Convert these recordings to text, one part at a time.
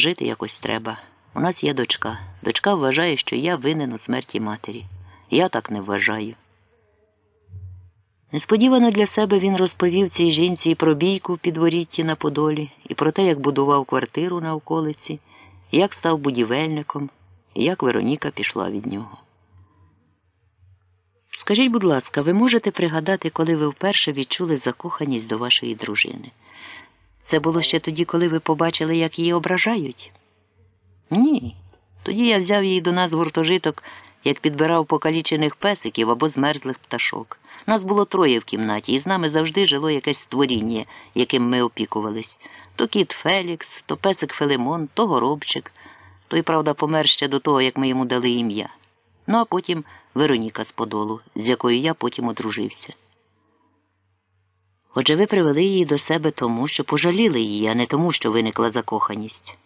Жити якось треба. У нас є дочка. Дочка вважає, що я винен у смерті матері. Я так не вважаю. Несподівано для себе він розповів цій жінці і про бійку в підворітті на Подолі, і про те, як будував квартиру на околиці, як став будівельником, і як Вероніка пішла від нього. Скажіть, будь ласка, ви можете пригадати, коли ви вперше відчули закоханість до вашої дружини? Це було ще тоді, коли ви побачили, як її ображають? Ні. Тоді я взяв її до нас в гуртожиток, як підбирав покалічених песиків або змерзлих пташок. Нас було троє в кімнаті, і з нами завжди жило якесь створіння, яким ми опікувались. То кіт Фелікс, то песик Филимон, то горобчик. Той, правда, помер ще до того, як ми йому дали ім'я. Ну а потім Вероніка з Подолу, з якою я потім одружився. Отже, ви привели її до себе тому, що пожаліли її, а не тому, що виникла закоханість.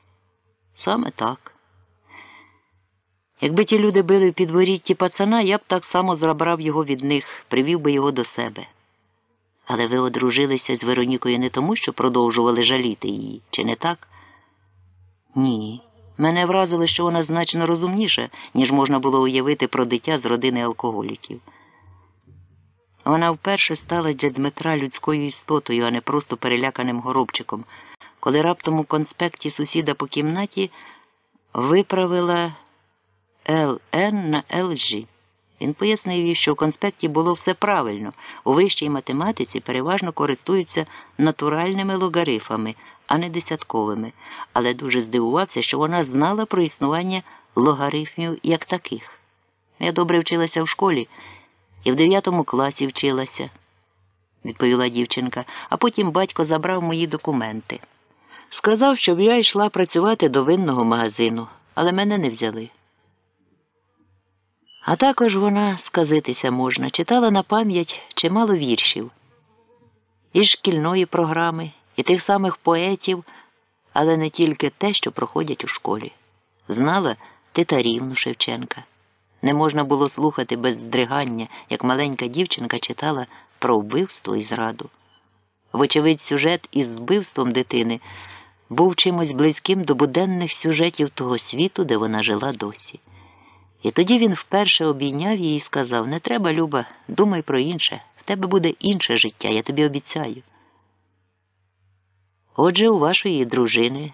Саме так. Якби ті люди били в підворітті пацана, я б так само забрав його від них, привів би його до себе. Але ви одружилися з Веронікою не тому, що продовжували жаліти її, чи не так? Ні. Мене вразило, що вона значно розумніша, ніж можна було уявити про дитя з родини алкоголіків. Вона вперше стала для Дмитра людською істотою, а не просто переляканим горобчиком, коли раптом у конспекті сусіда по кімнаті виправила ЛН на ЛЖ. Він пояснив їй, що в конспекті було все правильно. У вищій математиці переважно користуються натуральними логарифами, а не десятковими, але дуже здивувався, що вона знала про існування логарифмів як таких. Я добре вчилася в школі і в дев'ятому класі вчилася, відповіла дівчинка, а потім батько забрав мої документи. Сказав, щоб я йшла працювати до винного магазину, але мене не взяли. А також вона, сказитися можна, читала на пам'ять чимало віршів із шкільної програми, і тих самих поетів, але не тільки те, що проходять у школі. Знала Титарівну Шевченка. Не можна було слухати без здригання, як маленька дівчинка читала про вбивство і зраду. Вочевидь, сюжет із вбивством дитини був чимось близьким до буденних сюжетів того світу, де вона жила досі. І тоді він вперше обійняв її і сказав Не треба, Люба, думай про інше. В тебе буде інше життя, я тобі обіцяю. Отже, у вашої дружини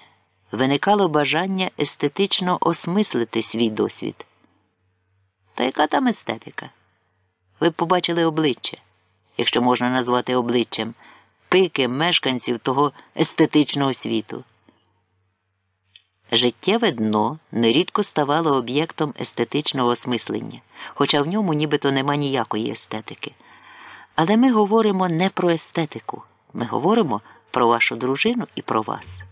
виникало бажання естетично осмислити свій досвід. Та яка там естетика? Ви побачили обличчя, якщо можна назвати обличчям, пики мешканців того естетичного світу. Життєве дно нерідко ставало об'єктом естетичного осмислення, хоча в ньому нібито нема ніякої естетики. Але ми говоримо не про естетику, ми говоримо про вашу дружину і про вас.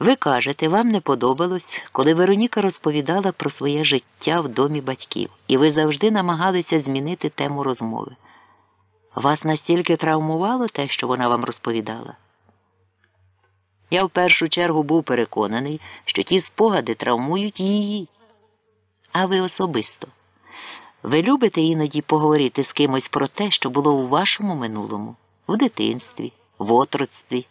Ви кажете, вам не подобалось, коли Вероніка розповідала про своє життя в домі батьків, і ви завжди намагалися змінити тему розмови. Вас настільки травмувало те, що вона вам розповідала? Я в першу чергу був переконаний, що ті спогади травмують її. А ви особисто. Ви любите іноді поговорити з кимось про те, що було у вашому минулому, в дитинстві, в отроцтві?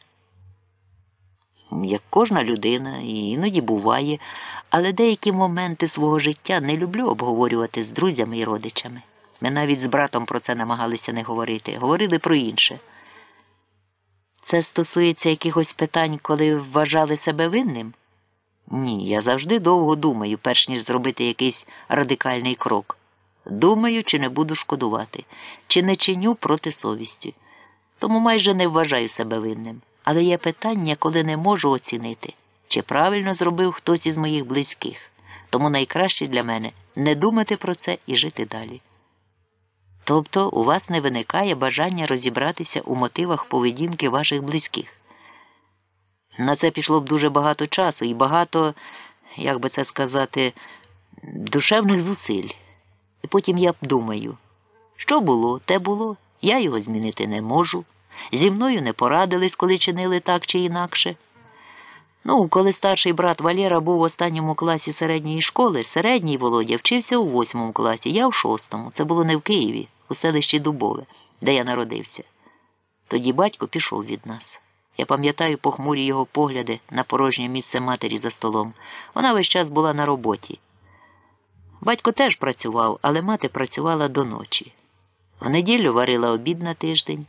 Як кожна людина, і іноді буває, але деякі моменти свого життя не люблю обговорювати з друзями і родичами. Ми навіть з братом про це намагалися не говорити, говорили про інше. Це стосується якихось питань, коли вважали себе винним? Ні, я завжди довго думаю, перш ніж зробити якийсь радикальний крок. Думаю, чи не буду шкодувати, чи не чиню проти совісті. Тому майже не вважаю себе винним. Але є питання, коли не можу оцінити, чи правильно зробив хтось із моїх близьких. Тому найкраще для мене не думати про це і жити далі. Тобто у вас не виникає бажання розібратися у мотивах поведінки ваших близьких. На це пішло б дуже багато часу і багато, як би це сказати, душевних зусиль. І потім я б думаю, що було, те було, я його змінити не можу. Зі мною не порадились, коли чинили так чи інакше. Ну, коли старший брат Валєра був в останньому класі середньої школи, середній Володя вчився у восьмому класі, я в шостому. Це було не в Києві, у селищі Дубове, де я народився. Тоді батько пішов від нас. Я пам'ятаю похмурі його погляди на порожнє місце матері за столом. Вона весь час була на роботі. Батько теж працював, але мати працювала до ночі. В неділю варила обід на тиждень,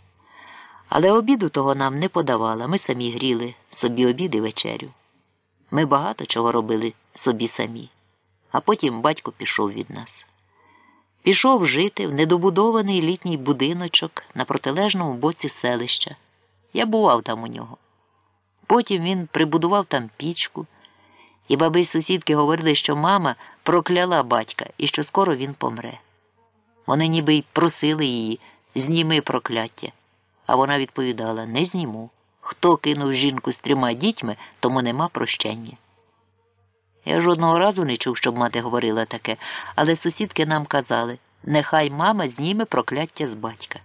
але обіду того нам не подавала. Ми самі гріли собі обід і вечерю. Ми багато чого робили собі самі, а потім батько пішов від нас. Пішов жити в недобудований літній будиночок на протилежному боці селища. Я бував там у нього. Потім він прибудував там пічку, і баби й сусідки говорили, що мама прокляла батька і що скоро він помре. Вони ніби й просили її зніми прокляття, а вона відповідала не зніму. Хто кинув жінку з трьома дітьми, тому нема прощення. Я жодного разу не чув, щоб мати говорила таке, але сусідки нам казали нехай мама зніме прокляття з батька.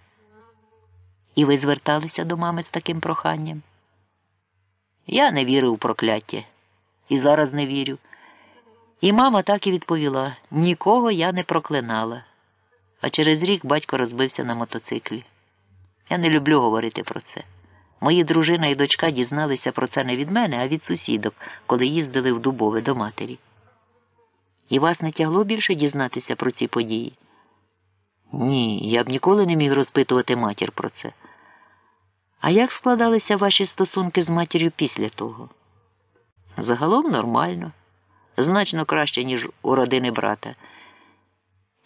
І ви зверталися до мами з таким проханням? Я не вірив у прокляття і зараз не вірю. І мама так і відповіла нікого я не проклинала. А через рік батько розбився на мотоциклі. Я не люблю говорити про це. Мої дружина і дочка дізналися про це не від мене, а від сусідок, коли їздили в Дубове до матері. І вас не тягло більше дізнатися про ці події? Ні, я б ніколи не міг розпитувати матір про це. А як складалися ваші стосунки з матір'ю після того? Загалом нормально, значно краще, ніж у родини брата.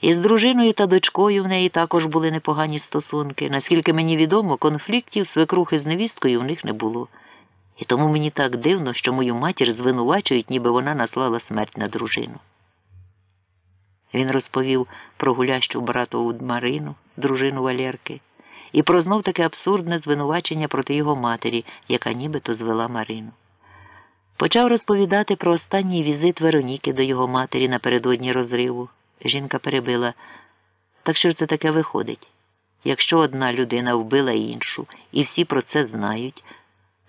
І з дружиною та дочкою в неї також були непогані стосунки. Наскільки мені відомо, конфліктів свекрухи з невісткою в них не було. І тому мені так дивно, що мою матір звинувачують, ніби вона наслала смерть на дружину. Він розповів про гулящу братову Марину, дружину Валерки, і про знов таке абсурдне звинувачення проти його матері, яка нібито звела Марину. Почав розповідати про останній візит Вероніки до його матері напередодні розриву. Жінка перебила. Так що ж це таке виходить? Якщо одна людина вбила іншу, і всі про це знають,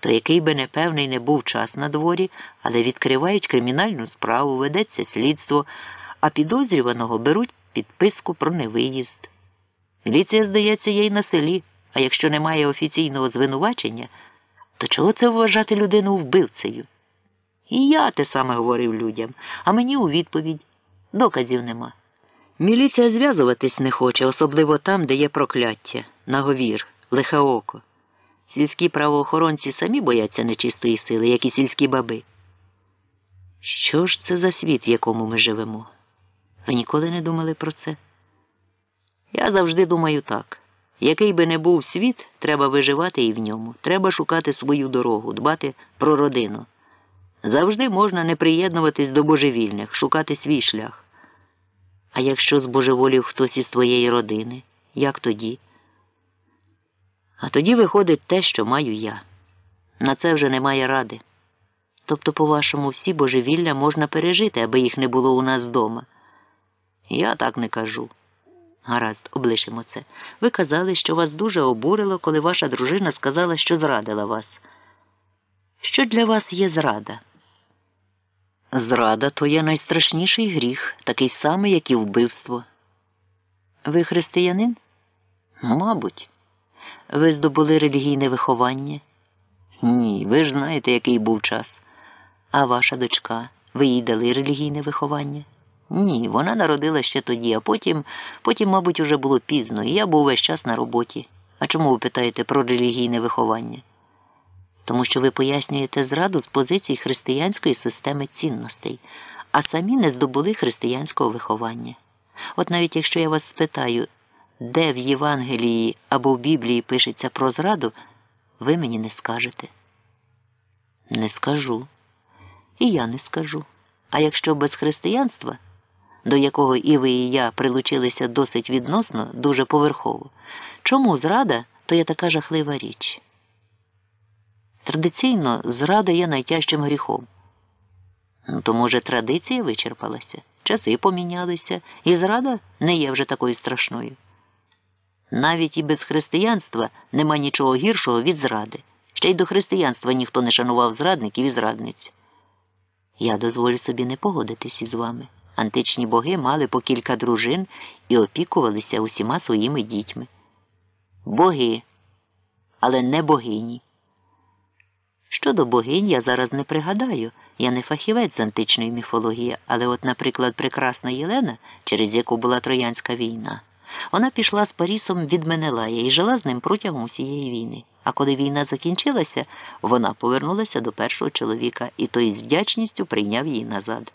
то який би непевний не був час на дворі, але відкривають кримінальну справу, ведеться слідство, а підозрюваного беруть підписку про невиїзд. Міліція, здається, є й на селі, а якщо немає офіційного звинувачення, то чого це вважати людину вбивцею? І я те саме говорив людям, а мені у відповідь доказів нема. Міліція зв'язуватись не хоче, особливо там, де є прокляття, наговір, лихе око. Сільські правоохоронці самі бояться нечистої сили, як і сільські баби. Що ж це за світ, в якому ми живемо? Ви ніколи не думали про це? Я завжди думаю так. Який би не був світ, треба виживати і в ньому. Треба шукати свою дорогу, дбати про родину. Завжди можна не приєднуватись до божевільних, шукати свій шлях. А якщо збожеволів хтось із твоєї родини, як тоді? А тоді виходить те, що маю я. На це вже немає ради. Тобто, по-вашому, всі божевілля можна пережити, аби їх не було у нас вдома. Я так не кажу. Гаразд, облишимо це. Ви казали, що вас дуже обурило, коли ваша дружина сказала, що зрадила вас. Що для вас є зрада? Зрада то є найстрашніший гріх, такий самий, як і вбивство. Ви християнин? Мабуть. Ви здобули релігійне виховання? Ні, ви ж знаєте, який був час. А ваша дочка, ви їй дали релігійне виховання? Ні, вона народила ще тоді, а потім, потім, мабуть, уже було пізно, і я був весь час на роботі. А чому ви питаєте про релігійне виховання? Тому що ви пояснюєте зраду з позиції християнської системи цінностей, а самі не здобули християнського виховання. От навіть якщо я вас спитаю, де в Євангелії або в Біблії пишеться про зраду, ви мені не скажете. Не скажу. І я не скажу. А якщо без християнства, до якого і ви, і я прилучилися досить відносно, дуже поверхово, чому зрада то є така жахлива річ? Традиційно зрада є найтяжчим гріхом. То, може, традиція вичерпалася, часи помінялися, і зрада не є вже такою страшною. Навіть і без християнства нема нічого гіршого від зради. Ще й до християнства ніхто не шанував зрадників і зрадниць. Я дозволю собі не погодитись із вами. Античні боги мали по кілька дружин і опікувалися усіма своїми дітьми. Боги, але не богині. Щодо богинь, я зараз не пригадаю. Я не фахівець з античної міфології, але от, наприклад, прекрасна Єлена, через яку була Троянська війна, вона пішла з Парісом від Менелая і жила з ним протягом усієї війни. А коли війна закінчилася, вона повернулася до першого чоловіка, і той з вдячністю прийняв її назад.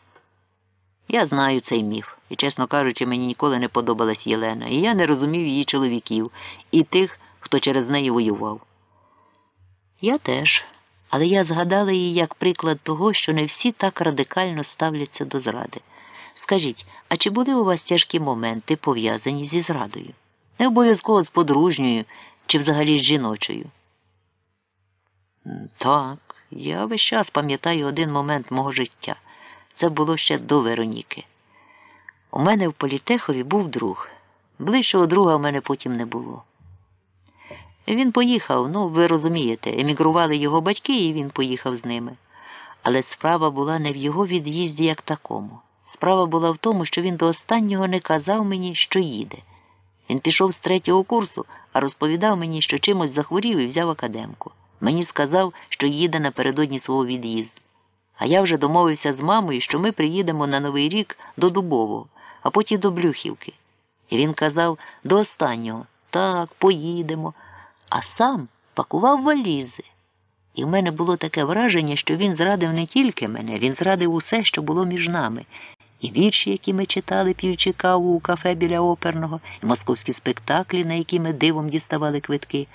Я знаю цей міф, і, чесно кажучи, мені ніколи не подобалась Єлена, і я не розумів її чоловіків і тих, хто через неї воював. Я теж, але я згадала її як приклад того, що не всі так радикально ставляться до зради. Скажіть, а чи були у вас тяжкі моменти, пов'язані зі зрадою? Не обов'язково з подружньою чи взагалі з жіночою? Так, я весь час пам'ятаю один момент мого життя. Це було ще до Вероніки. У мене в політехові був друг. Ближчого друга в мене потім не було. Він поїхав, ну, ви розумієте, емігрували його батьки, і він поїхав з ними. Але справа була не в його від'їзді як такому. Справа була в тому, що він до останнього не казав мені, що їде. Він пішов з третього курсу, а розповідав мені, що чимось захворів і взяв академку. Мені сказав, що їде напередодні свого від'їзду. А я вже домовився з мамою, що ми приїдемо на Новий рік до Дубового, а потім до Блюхівки. І він казав до останнього так, поїдемо, а сам пакував валізи. І в мене було таке враження, що він зрадив не тільки мене, він зрадив усе, що було між нами. І вірші, які ми читали, п'ючи каву у кафе біля оперного, і московські спектаклі, на які ми дивом діставали квитки.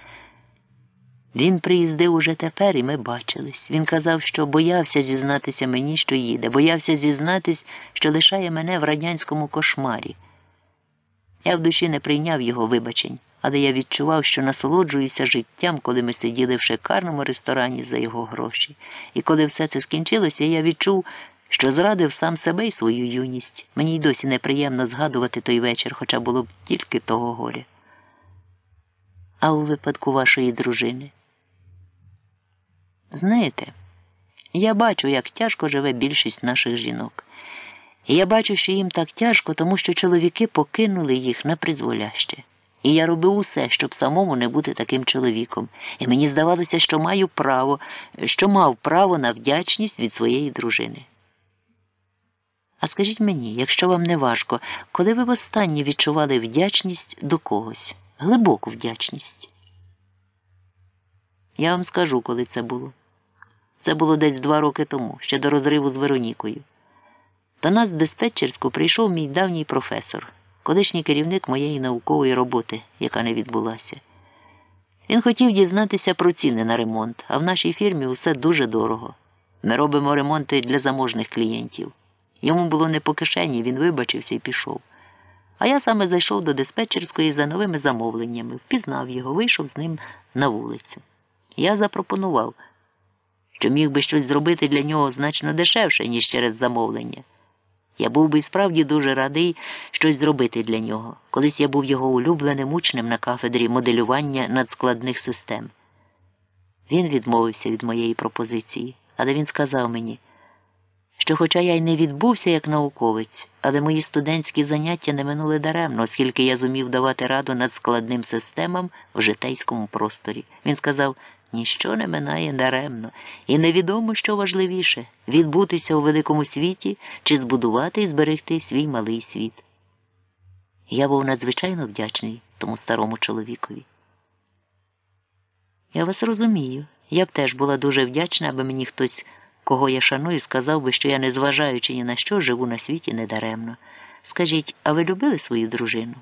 Він приїздив уже тепер, і ми бачились. Він казав, що боявся зізнатися мені, що їде, боявся зізнатись, що лишає мене в радянському кошмарі. Я в душі не прийняв його вибачень, але я відчував, що насолоджуюся життям, коли ми сиділи в шикарному ресторані за його гроші. І коли все це скінчилося, я відчув, що зрадив сам себе і свою юність. Мені й досі неприємно згадувати той вечір, хоча було б тільки того горя. А у випадку вашої дружини. Знаєте, я бачу, як тяжко живе більшість наших жінок. І я бачу, що їм так тяжко, тому що чоловіки покинули їх на призволяще. І я робив усе, щоб самому не бути таким чоловіком. І мені здавалося, що маю право, що мав право на вдячність від своєї дружини. А скажіть мені, якщо вам не важко, коли ви востаннє відчували вдячність до когось, глибоку вдячність? Я вам скажу, коли це було. Це було десь два роки тому, ще до розриву з Веронікою. До нас в диспетчерську прийшов мій давній професор, колишній керівник моєї наукової роботи, яка не відбулася. Він хотів дізнатися про ціни на ремонт, а в нашій фірмі усе дуже дорого. Ми робимо ремонти для заможних клієнтів. Йому було не по кишені, він вибачився і пішов. А я саме зайшов до диспетчерської за новими замовленнями, впізнав його, вийшов з ним на вулицю. Я запропонував, що міг би щось зробити для нього значно дешевше, ніж через замовлення. Я був би справді дуже радий щось зробити для нього. Колись я був його улюбленим учнем на кафедрі моделювання надскладних систем. Він відмовився від моєї пропозиції, але він сказав мені, що, хоча я й не відбувся як науковець, але мої студентські заняття не минули даремно, оскільки я зумів давати раду надскладним системам в житейському просторі. Він сказав, Ніщо не минає даремно, і невідомо, що важливіше відбутися у великому світі чи збудувати і зберегти свій малий світ. Я був надзвичайно вдячний тому старому чоловікові. Я вас розумію. Я б теж була дуже вдячна, аби мені хтось, кого я шаную, сказав би, що я, незважаючи ні на що, живу на світі недаремно. Скажіть, а ви любили свою дружину?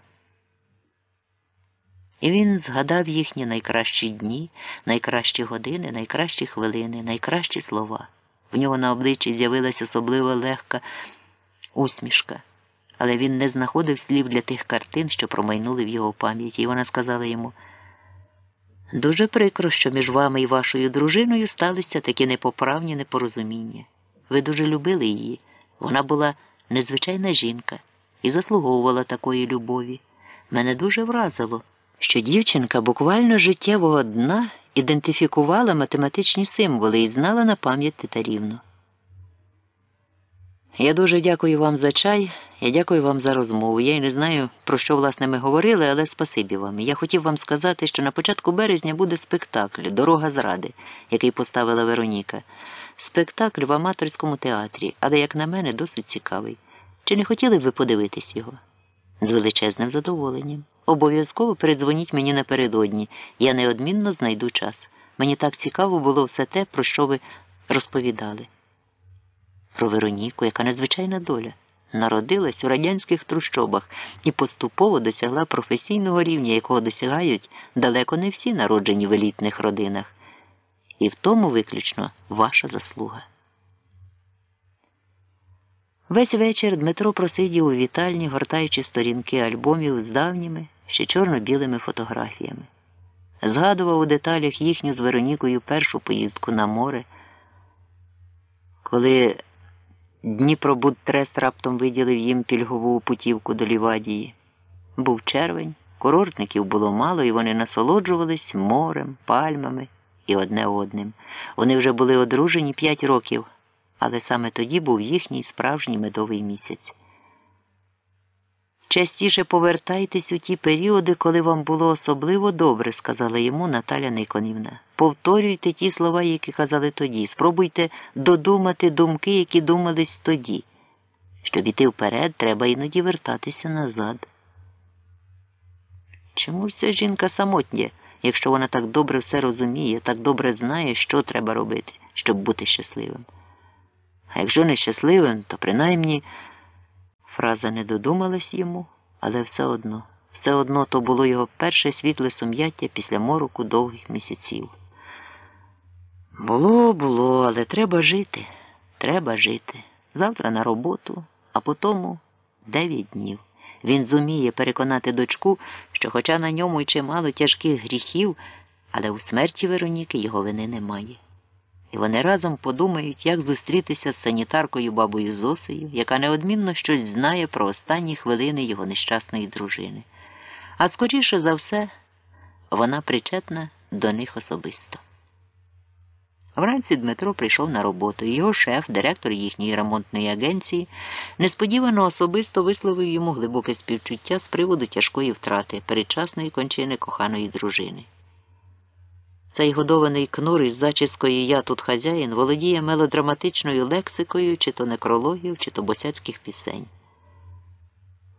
І він згадав їхні найкращі дні, найкращі години, найкращі хвилини, найкращі слова. В нього на обличчі з'явилася особливо легка усмішка, але він не знаходив слів для тих картин, що промайнули в його пам'яті, і вона сказала йому дуже прикро, що між вами і вашою дружиною сталися такі непоправні непорозуміння. Ви дуже любили її. Вона була незвичайна жінка і заслуговувала такої любові. Мене дуже вразило що дівчинка буквально життєвого дна ідентифікувала математичні символи і знала на пам'ять титарівну. Я дуже дякую вам за чай Я дякую вам за розмову. Я й не знаю, про що власне ми говорили, але спасибі вам. Я хотів вам сказати, що на початку березня буде спектакль Дорога зради, який поставила Вероніка. Спектакль в аматорському театрі, але, як на мене, досить цікавий. Чи не хотіли б ви подивитись його? З величезним задоволенням. Обов'язково передзвоніть мені напередодні. Я неодмінно знайду час. Мені так цікаво було все те, про що ви розповідали. Про Вероніку, яка надзвичайна доля. Народилась у радянських трущобах і поступово досягла професійного рівня, якого досягають далеко не всі народжені в елітних родинах. І в тому виключно ваша заслуга. Весь вечір Дмитро просидів у вітальні, гортаючи сторінки альбомів з давніми, ще чорно-білими фотографіями. Згадував у деталях їхню з Веронікою першу поїздку на море, коли Дніпробудтрест раптом виділив їм пільгову путівку до Лівадії. Був червень, курортників було мало, і вони насолоджувались морем, пальмами і одне одним. Вони вже були одружені п'ять років, але саме тоді був їхній справжній медовий місяць. Частіше повертайтесь у ті періоди, коли вам було особливо добре, сказала йому Наталя Никонівна. Повторюйте ті слова, які казали тоді. Спробуйте додумати думки, які думались тоді. Щоб іти вперед, треба іноді вертатися назад. Чому ж ця жінка самотня, якщо вона так добре все розуміє, так добре знає, що треба робити, щоб бути щасливим? А якщо не щасливим, то принаймні. Фраза не додумалась йому, але все одно, все одно то було його перше світле сум'яття після мороку довгих місяців. Було, було, але треба жити, треба жити. Завтра на роботу, а потому дев'ять днів. Він зуміє переконати дочку, що, хоча на ньому й чимало тяжких гріхів, але у смерті Вероніки його вини немає і вони разом подумають, як зустрітися з санітаркою бабою Зосею, яка неодмінно щось знає про останні хвилини його нещасної дружини. А скоріше за все, вона причетна до них особисто. Вранці Дмитро прийшов на роботу, його шеф, директор їхньої ремонтної агенції, несподівано особисто висловив йому глибоке співчуття з приводу тяжкої втрати передчасної кончини коханої дружини. Цей годований кнур із зачіскою Я тут хазяїн володіє мелодраматичною лексикою, чи то некрологів, чи то босяцьких пісень.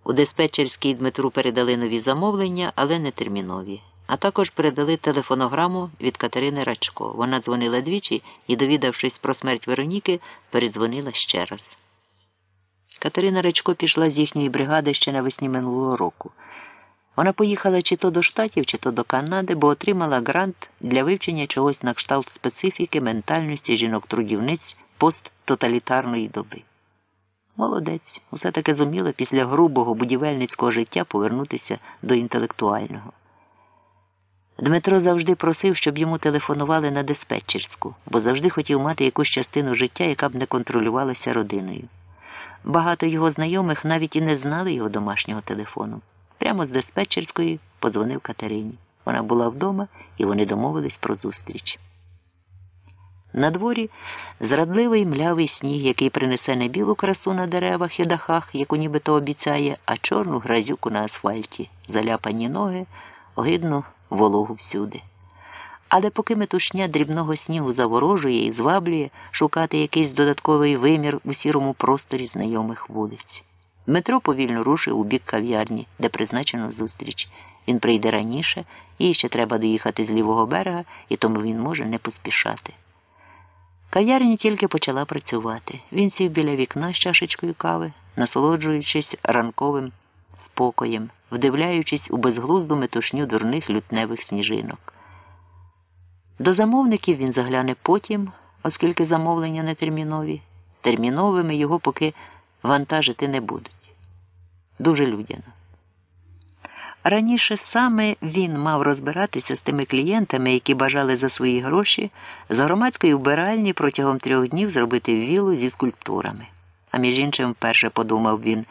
У диспетчерській Дмитру передали нові замовлення, але не термінові. А також передали телефонограму від Катерини Рачко. Вона дзвонила двічі і, довідавшись про смерть Вероніки, передзвонила ще раз. Катерина Рачко пішла з їхньої бригади ще навесні минулого року. Вона поїхала чи то до Штатів, чи то до Канади, бо отримала грант для вивчення чогось на кшталт специфіки ментальності жінок-трудівниць посттоталітарної доби. Молодець, усе таки зуміла після грубого будівельницького життя повернутися до інтелектуального. Дмитро завжди просив, щоб йому телефонували на диспетчерську, бо завжди хотів мати якусь частину життя, яка б не контролювалася родиною. Багато його знайомих навіть і не знали його домашнього телефону. Прямо з диспетчерської подзвонив Катерині. Вона була вдома, і вони домовились про зустріч. На дворі зрадливий млявий сніг, який принесе не білу красу на деревах і дахах, яку нібито обіцяє, а чорну гразюку на асфальті, заляпані ноги, огидну вологу всюди. Але поки метушня дрібного снігу заворожує і зваблює шукати якийсь додатковий вимір у сірому просторі знайомих вулиць. Дмитро повільно рушив у бік кав'ярні, де призначено зустріч. Він прийде раніше, їй ще треба доїхати з лівого берега, і тому він може не поспішати. Кав'ярня тільки почала працювати. Він сів біля вікна з чашечкою кави, насолоджуючись ранковим спокоєм, вдивляючись у безглузду метушню дурних лютневих сніжинок. До замовників він загляне потім, оскільки замовлення не термінові. Терміновими його поки вантажити не будуть дуже людяно. Раніше саме він мав розбиратися з тими клієнтами, які бажали за свої гроші з громадської вбиральні протягом трьох днів зробити вілу зі скульптурами. А між іншим вперше подумав він,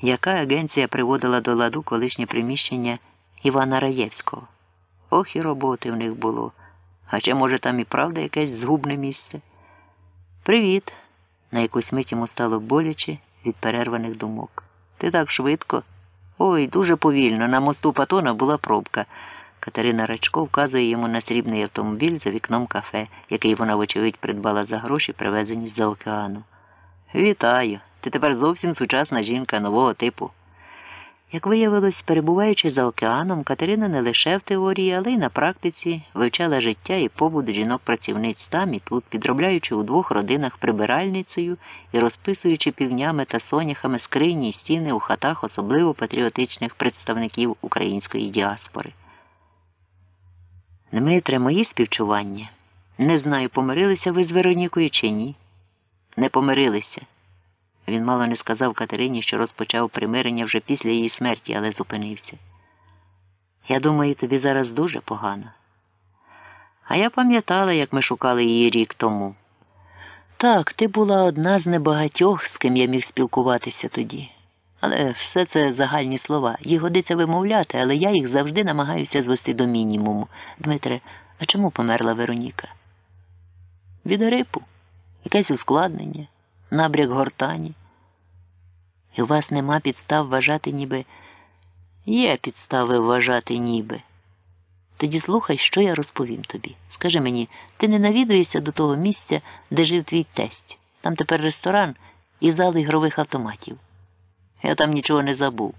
яка агенція приводила до ладу колишнє приміщення Івана Раєвського. Ох і роботи в них було. А чи, може, там і правда якесь згубне місце? Привіт! На якусь мить йому стало боляче від перерваних думок. Ти так швидко? Ой, дуже повільно. На мосту Патона була пробка. Катерина Рачко вказує йому на срібний автомобіль за вікном кафе, який вона, вочевидь, придбала за гроші, привезені з-за океану. Вітаю! Ти тепер зовсім сучасна жінка нового типу. Як виявилось, перебуваючи за океаном, Катерина не лише в теорії, але й на практиці вивчала життя і побут жінок-працівниць там і тут, підробляючи у двох родинах прибиральницею і розписуючи півнями та соняхами скрині й стіни у хатах особливо патріотичних представників української діаспори. Дмитре, мої співчування. Не знаю, помирилися ви з Веронікою чи ні. Не помирилися. Він мало не сказав Катерині, що розпочав примирення вже після її смерті, але зупинився. Я думаю, тобі зараз дуже погано. А я пам'ятала, як ми шукали її рік тому. Так, ти була одна з небагатьох, з ким я міг спілкуватися тоді. Але все це загальні слова. Їх годиться вимовляти, але я їх завжди намагаюся звести до мінімуму. Дмитре, а чому померла Вероніка? Від грипу, якесь ускладнення, набряк гортані. І у вас нема підстав вважати, ніби є підстави вважати, ніби. Тоді слухай, що я розповім тобі. Скажи мені, ти не навідуєшся до того місця, де жив твій тесть. Там тепер ресторан і зал ігрових автоматів. Я там нічого не забув.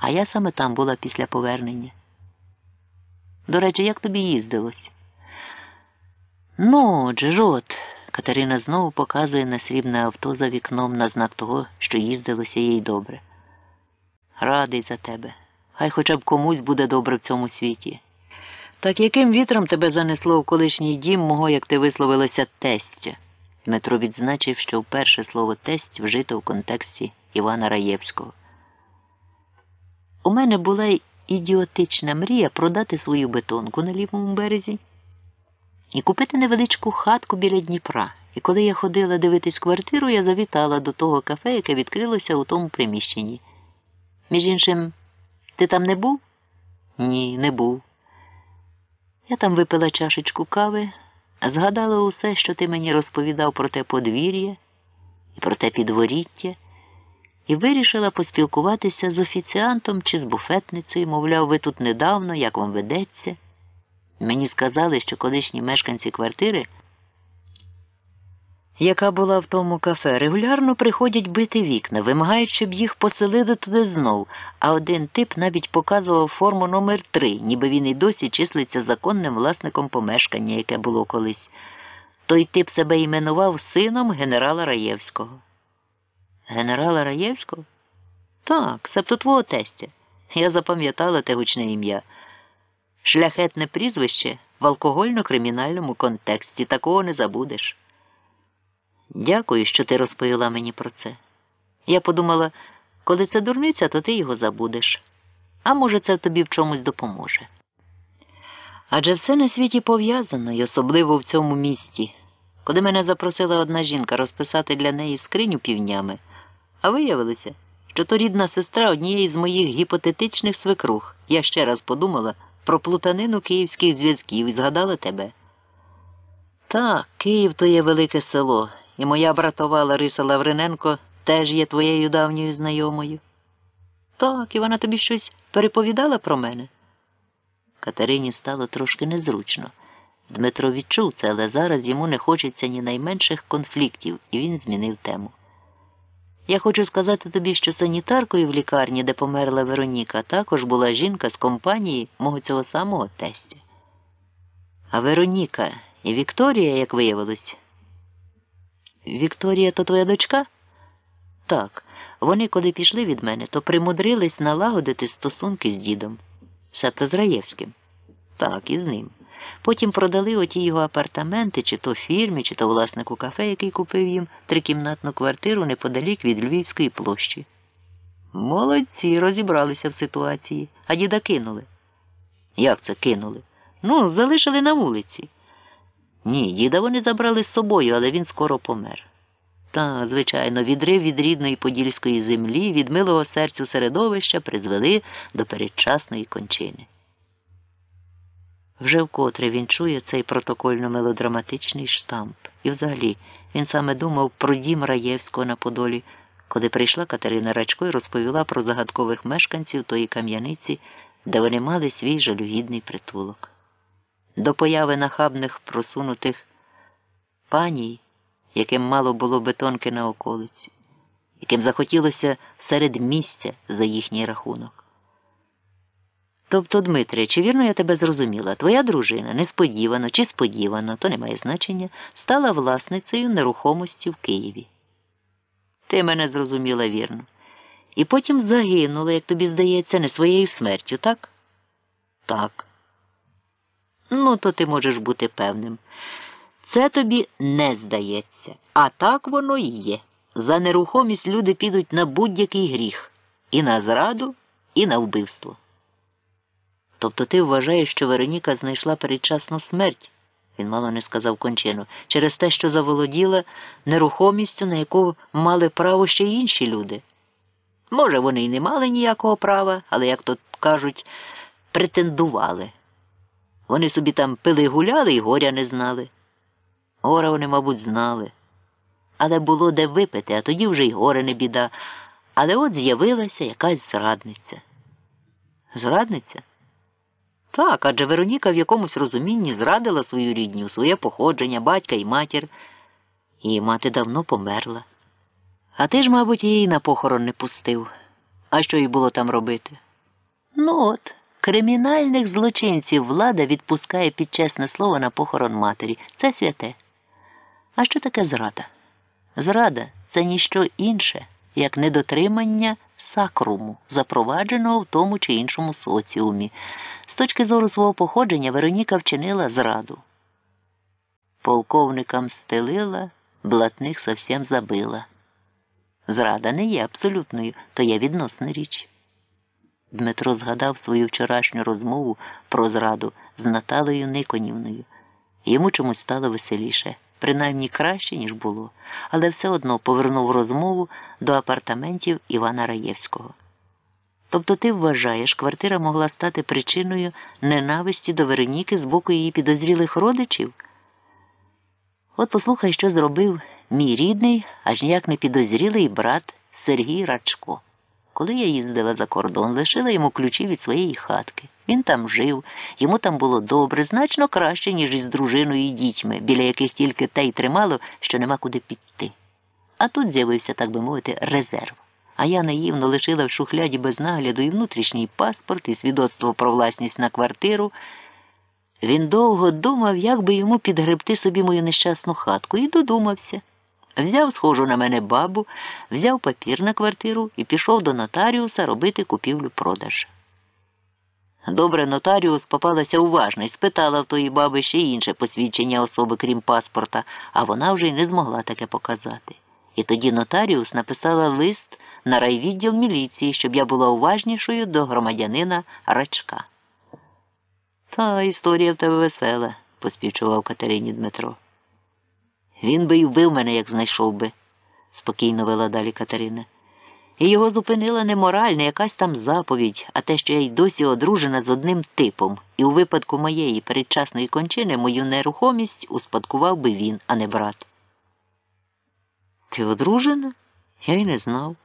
А я саме там була після повернення. До речі, як тобі їздилось? Ну, отже ж от. Катерина знову показує на срібне авто за вікном на знак того, що їздилося їй добре. Радий за тебе. Хай хоча б комусь буде добре в цьому світі. Так яким вітром тебе занесло в колишній дім мого, як ти висловилася, тестя? Дмитро відзначив, що вперше слово тесть вжито в контексті Івана Раєвського. У мене була ідіотична мрія продати свою бетонку на лівому березі і купити невеличку хатку біля Дніпра. І коли я ходила дивитись квартиру, я завітала до того кафе, яке відкрилося у тому приміщенні. Між іншим, ти там не був? Ні, не був. Я там випила чашечку кави, згадала усе, що ти мені розповідав про те подвір'я і про те підворіття, і вирішила поспілкуватися з офіціантом чи з буфетницею, мовляв, ви тут недавно, як вам ведеться. Мені сказали, що колишні мешканці квартири, яка була в тому кафе, регулярно приходять бити вікна, вимагають, щоб їх поселили туди знов, а один тип навіть показував форму номер 3 ніби він і досі числиться законним власником помешкання, яке було колись. Той тип себе іменував сином генерала Раєвського. Генерала Раєвського? Так, себто твого тестя. Я запам'ятала те гучне ім'я. Шляхетне прізвище в алкогольно-кримінальному контексті такого не забудеш. Дякую, що ти розповіла мені про це. Я подумала, коли це дурниця, то ти його забудеш. А може, це тобі в чомусь допоможе. Адже все на світі пов'язано, і особливо в цьому місті. Коли мене запросила одна жінка розписати для неї скриню півнями, а виявилося, що то рідна сестра однієї з моїх гіпотетичних свекрух. Я ще раз подумала про плутанину київських зв'язків і згадала тебе. Так, Київ то є велике село, і моя братова Лариса Лавриненко теж є твоєю давньою знайомою. Так, і вона тобі щось переповідала про мене. Катерині стало трошки незручно. Дмитро відчув це, але зараз йому не хочеться ні найменших конфліктів, і він змінив тему. Я хочу сказати тобі, що санітаркою в лікарні, де померла Вероніка, також була жінка з компанії мого цього самого тестя. А Вероніка і Вікторія, як виявилось. Вікторія то твоя дочка? Так, вони, коли пішли від мене, то примудрились налагодити стосунки з дідом, себто з Раєвським. Так, і з ним. Потім продали оті його апартаменти, чи то фірмі, чи то власнику кафе, який купив їм трикімнатну квартиру неподалік від Львівської площі. Молодці, розібралися в ситуації, а діда кинули. Як це кинули? Ну, залишили на вулиці. Ні, діда вони забрали з собою, але він скоро помер. Та, звичайно, відрив від рідної подільської землі, від милого серцю середовища призвели до передчасної кончини. Вже вкотре він чує цей протокольно-мелодраматичний штамп. І взагалі він саме думав про дім Раєвського на Подолі, Коли прийшла Катерина Рачко і розповіла про загадкових мешканців тої кам'яниці, де вони мали свій жалюгідний притулок. До появи нахабних просунутих паній, яким мало було бетонки на околиці, яким захотілося серед місця за їхній рахунок. Тобто, Дмитре, чи вірно я тебе зрозуміла, твоя дружина несподівано чи сподівано, то не має значення, стала власницею нерухомості в Києві. Ти мене зрозуміла вірно. І потім загинула, як тобі здається, не своєю смертю, так? Так. Ну, то ти можеш бути певним. Це тобі не здається, а так воно і є. За нерухомість люди підуть на будь-який гріх і на зраду, і на вбивство. Тобто ти вважаєш, що Вероніка знайшла передчасну смерть, він мало не сказав кончину, через те, що заволоділа нерухомістю, на яку мали право ще й інші люди. Може, вони й не мали ніякого права, але, як то кажуть, претендували. Вони собі там пили гуляли і горя не знали. Гора вони, мабуть, знали. Але було де випити, а тоді вже й горе не біда. Але от з'явилася якась зрадниця. Зрадниця? Так, адже Вероніка в якомусь розумінні зрадила свою рідню, своє походження, батька і матір. Її мати давно померла. А ти ж, мабуть, її на похорон не пустив. А що їй було там робити? Ну от, кримінальних злочинців влада відпускає під чесне слово на похорон матері. Це святе. А що таке зрада? Зрада це ніщо інше, як недотримання сакруму, запровадженого в тому чи іншому соціумі. Точки зору свого походження Вероніка вчинила зраду. Полковникам стелила, блатних совсем забила. Зрада не є абсолютною, то є відносна річ. Дмитро згадав свою вчорашню розмову про зраду з Наталею Никонівною. Йому чомусь стало веселіше, принаймні краще, ніж було, але все одно повернув розмову до апартаментів Івана Раєвського. Тобто ти вважаєш, квартира могла стати причиною ненависті до Вероніки з боку її підозрілих родичів? От послухай, що зробив мій рідний, аж ніяк не підозрілий брат Сергій Рачко. Коли я їздила за кордон, лишила йому ключі від своєї хатки. Він там жив, йому там було добре, значно краще, ніж із дружиною і дітьми, біля яких тільки те й тримало, що нема куди піти. А тут з'явився, так би мовити, резерв. А я наївно лишила в шухляді без нагляду і внутрішній паспорт, і свідоцтво про власність на квартиру. Він довго думав, як би йому підгребти собі мою нещасну хатку, і додумався. Взяв схожу на мене бабу, взяв папір на квартиру і пішов до нотаріуса робити купівлю-продаж. Добре, нотаріус попалася уважно і спитала в тої баби ще інше посвідчення особи, крім паспорта, а вона вже й не змогла таке показати. І тоді нотаріус написала лист на райвідділ міліції, щоб я була уважнішою до громадянина Рачка. Та історія в тебе весела, поспівчував Катерині Дмитро. Він би й вбив мене, як знайшов би, спокійно вела далі Катерина. І його зупинила не мораль, не якась там заповідь, а те, що я й досі одружена з одним типом, і у випадку моєї передчасної кончини мою нерухомість успадкував би він, а не брат. Ти одружена? Я й не знав.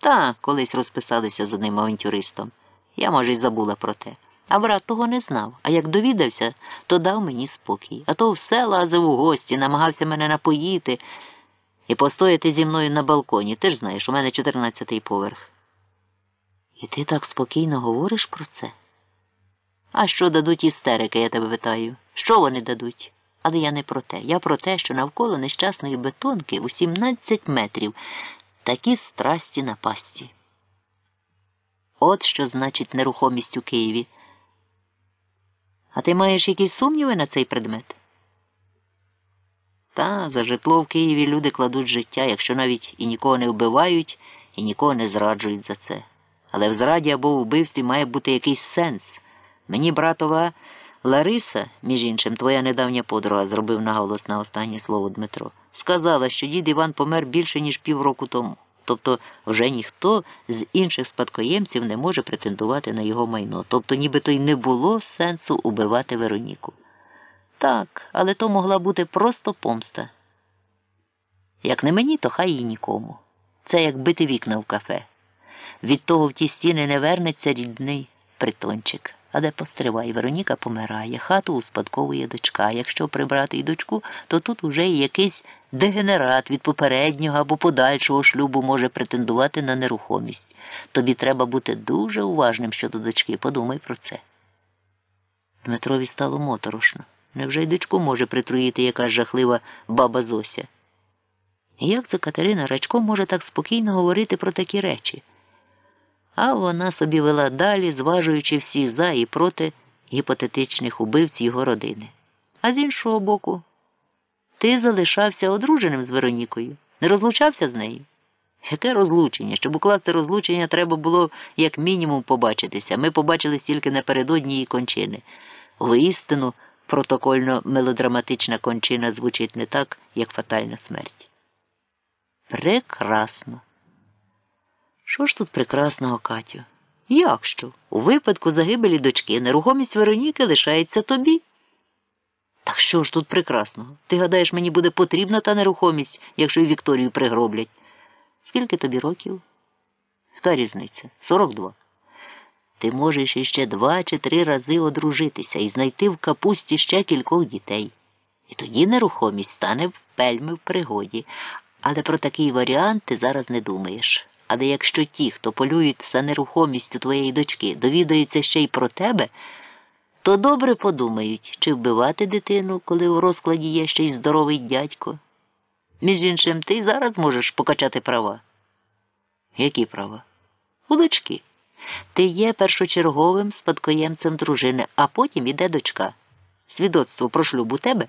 Та, колись розписалися з одним авантюристом. Я, може, й забула про те. А брат того не знав, а як довідався, то дав мені спокій. А то все лазив у гості, намагався мене напоїти і постояти зі мною на балконі. Ти ж знаєш, у мене чотирнадцятий поверх. І ти так спокійно говориш про це? А що дадуть істерики, я тебе питаю? Що вони дадуть? Але я не про те. Я про те, що навколо нещасної бетонки у 17 метрів такі страсті на пасті. От що значить нерухомість у Києві. А ти маєш якісь сумніви на цей предмет? Та за житло в Києві люди кладуть життя, якщо навіть і нікого не вбивають, і нікого не зраджують за це. Але в зраді або в вбивстві має бути якийсь сенс. Мені братова Лариса, між іншим, твоя недавня подруга, зробив наголос на останнє слово Дмитро, сказала, що дід Іван помер більше, ніж півроку тому. Тобто вже ніхто з інших спадкоємців не може претендувати на його майно. Тобто нібито й не було сенсу убивати Вероніку. Так, але то могла бути просто помста. Як не мені, то хай і нікому. Це як бити вікна в кафе. Від того в ті стіни не вернеться рідний притончик. Але постривай, Вероніка помирає, хату успадковує дочка. Якщо прибрати й дочку, то тут уже і якийсь дегенерат від попереднього або подальшого шлюбу може претендувати на нерухомість. Тобі треба бути дуже уважним щодо дочки. Подумай про це. Дмитрові стало моторошно. Невже й дочку може притруїти якась жахлива баба Зося? Як це Катерина Рачко може так спокійно говорити про такі речі? А вона собі вела далі, зважуючи всі за і проти гіпотетичних убивць його родини. А з іншого боку, ти залишався одруженим з Веронікою, не розлучався з нею. Яке розлучення? Щоб укласти розлучення, треба було як мінімум побачитися. Ми побачились тільки напередодні її кончини. Воістину, протокольно мелодраматична кончина звучить не так, як фатальна смерть. Прекрасно. Що ж тут прекрасного, Катю? Як що? У випадку загибелі дочки нерухомість Вероніки лишається тобі. Так що ж тут прекрасного? Ти гадаєш, мені буде потрібна та нерухомість, якщо й Вікторію пригроблять? Скільки тобі років? Яка різниця? Сорок два. Ти можеш іще два чи три рази одружитися і знайти в капусті ще кількох дітей. І тоді нерухомість стане в пельми в пригоді. Але про такий варіант ти зараз не думаєш. Але якщо ті, хто полюють за нерухомістю твоєї дочки, довідаються ще й про тебе, то добре подумають, чи вбивати дитину, коли у розкладі є ще й здоровий дядько. Між іншим, ти й зараз можеш покачати права. Які права? У дочки. Ти є першочерговим спадкоємцем дружини, а потім іде дочка. Свідоцтво про шлюб у тебе.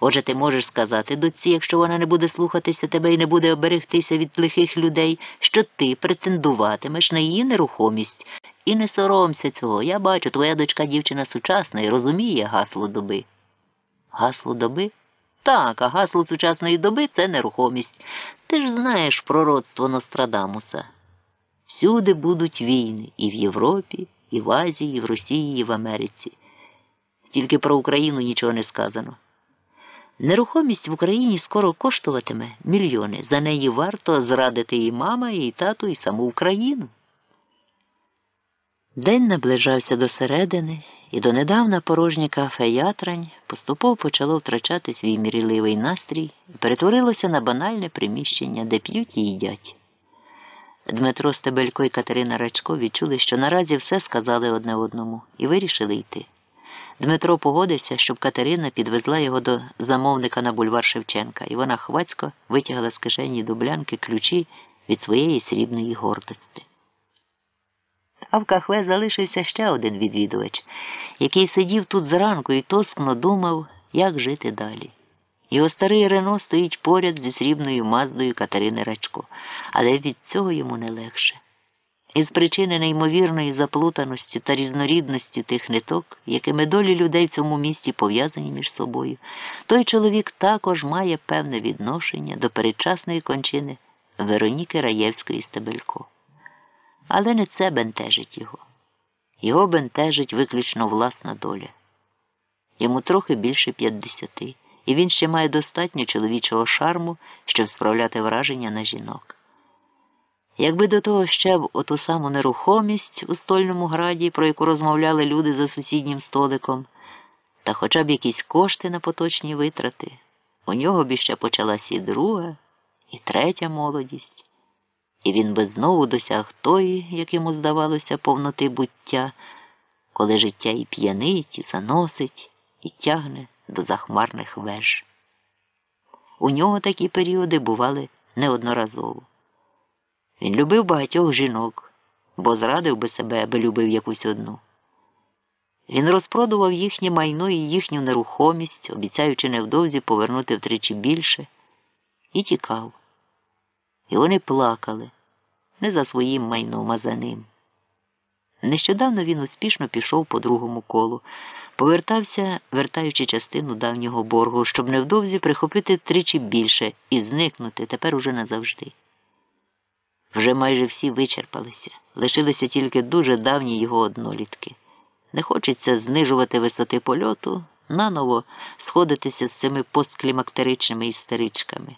Отже, ти можеш сказати доці, якщо вона не буде слухатися тебе і не буде оберегтися від лихих людей, що ти претендуватимеш на її нерухомість. І не соромся цього. Я бачу, твоя дочка дівчина сучасна і розуміє гасло доби. Гасло доби? Так, а гасло сучасної доби це нерухомість. Ти ж знаєш пророцтво Нострадамуса. Всюди будуть війни і в Європі, і в Азії, і в Росії, і в Америці. Тільки про Україну нічого не сказано. Нерухомість в Україні скоро коштуватиме мільйони. За неї варто зрадити і мама, і тату, і саму Україну. День наближався до середини, і донедавна порожнє кафе Ятрань поступово почало втрачати свій міріливий настрій і перетворилося на банальне приміщення, де п'ють і їдять. Дмитро Стебелько і Катерина Рачко відчули, що наразі все сказали одне одному, і вирішили йти. Дмитро погодився, щоб Катерина підвезла його до замовника на бульвар Шевченка, і вона хвацько витягла з кишені дублянки ключі від своєї срібної гордості. А в кахве залишився ще один відвідувач, який сидів тут зранку і тоскно думав, як жити далі. Його старий Рено стоїть поряд зі срібною маздою Катерини Рачко, але від цього йому не легше. Із причини неймовірної заплутаності та різнорідності тих ниток, якими долі людей в цьому місті пов'язані між собою, той чоловік також має певне відношення до передчасної кончини Вероніки Раєвської Стебелько. Але не це бентежить його. Його бентежить виключно власна доля. Йому трохи більше п'ятдесяти, і він ще має достатньо чоловічого шарму, щоб справляти враження на жінок. Якби до того ще б оту саму нерухомість у стольному граді, про яку розмовляли люди за сусіднім столиком, та хоча б якісь кошти на поточні витрати, у нього б іще почалась і друга, і третя молодість, і він би знову досяг тої, як йому здавалося, повноти буття, коли життя і п'янить, і заносить, і тягне до захмарних веж. У нього такі періоди бували неодноразово. Він любив багатьох жінок, бо зрадив би себе, аби любив якусь одну. Він розпродував їхнє майно і їхню нерухомість, обіцяючи невдовзі повернути втричі більше, і тікав. І вони плакали не за своїм майном, а за ним. Нещодавно він успішно пішов по другому колу, повертався, вертаючи частину давнього боргу, щоб невдовзі прихопити втричі більше і зникнути тепер уже назавжди. Вже майже всі вичерпалися, лишилися тільки дуже давні його однолітки. Не хочеться знижувати висоти польоту, наново сходитися з цими постклімактеричними істеричками.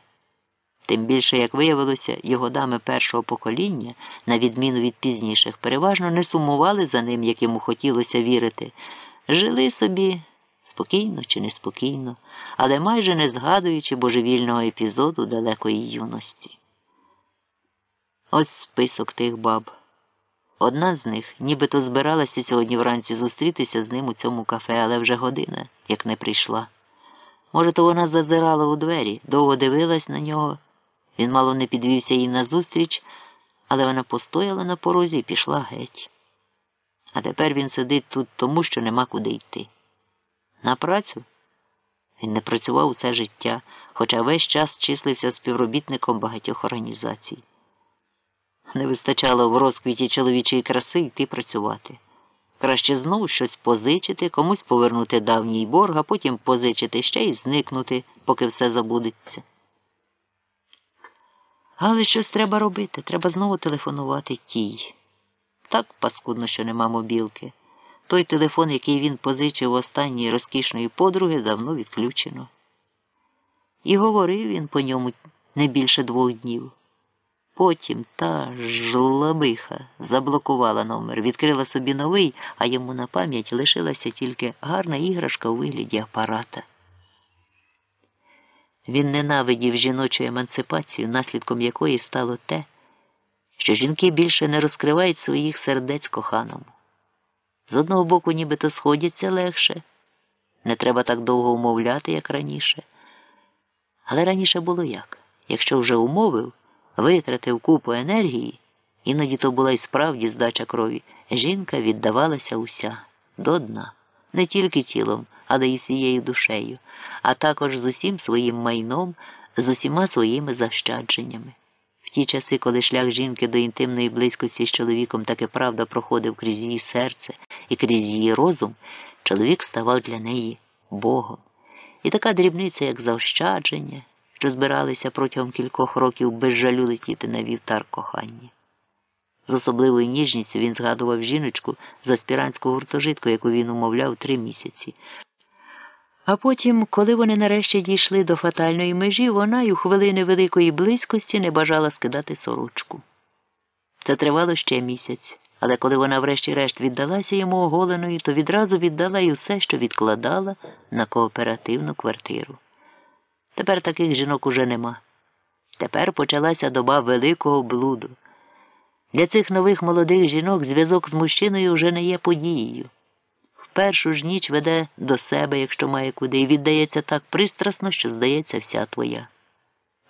Тим більше, як виявилося, його дами першого покоління, на відміну від пізніших, переважно не сумували за ним, як йому хотілося вірити, жили собі спокійно чи неспокійно, але майже не згадуючи божевільного епізоду далекої юності. Ось список тих баб. Одна з них нібито збиралася сьогодні вранці зустрітися з ним у цьому кафе, але вже година, як не прийшла. Може, то вона зазирала у двері, довго дивилась на нього. Він мало не підвівся їй назустріч, але вона постояла на порозі і пішла геть. А тепер він сидить тут тому, що нема куди йти. На працю він не працював усе життя, хоча весь час числився співробітником багатьох організацій. Не вистачало в розквіті чоловічої краси йти працювати. Краще знову щось позичити, комусь повернути давній борг, а потім позичити ще й зникнути, поки все забудеться. Але щось треба робити, треба знову телефонувати тій. Так паскудно, що нема мобілки. Той телефон, який він позичив останньої розкішної подруги, давно відключено. І говорив він по ньому не більше двох днів. Потім та жлобиха заблокувала номер, відкрила собі новий, а йому на пам'ять лишилася тільки гарна іграшка у вигляді апарата. Він ненавидів жіночу емансипацію, наслідком якої стало те, що жінки більше не розкривають своїх сердець коханому. З одного боку, нібито сходяться легше, не треба так довго умовляти, як раніше. Але раніше було як? Якщо вже умовив, витратив купу енергії, іноді то була й справді здача крові, жінка віддавалася уся до дна, не тільки тілом, але й всією душею, а також з усім своїм майном, з усіма своїми защадженнями. В ті часи, коли шлях жінки до інтимної близькості з чоловіком таки правда проходив крізь її серце і крізь її розум, чоловік ставав для неї Богом. І така дрібниця, як заощадження, що збиралися протягом кількох років без жалю летіти на вівтар кохання. З особливою ніжністю він згадував жіночку з аспірантського гуртожитку, яку він умовляв три місяці. А потім, коли вони нарешті дійшли до фатальної межі, вона й у хвилини великої близькості не бажала скидати сорочку. Це тривало ще місяць, але коли вона врешті-решт віддалася йому оголеною, то відразу віддала й усе, що відкладала на кооперативну квартиру. Тепер таких жінок уже нема. Тепер почалася доба великого блуду. Для цих нових молодих жінок зв'язок з мужчиною вже не є подією. В першу ж ніч веде до себе, якщо має куди, і віддається так пристрасно, що здається вся твоя.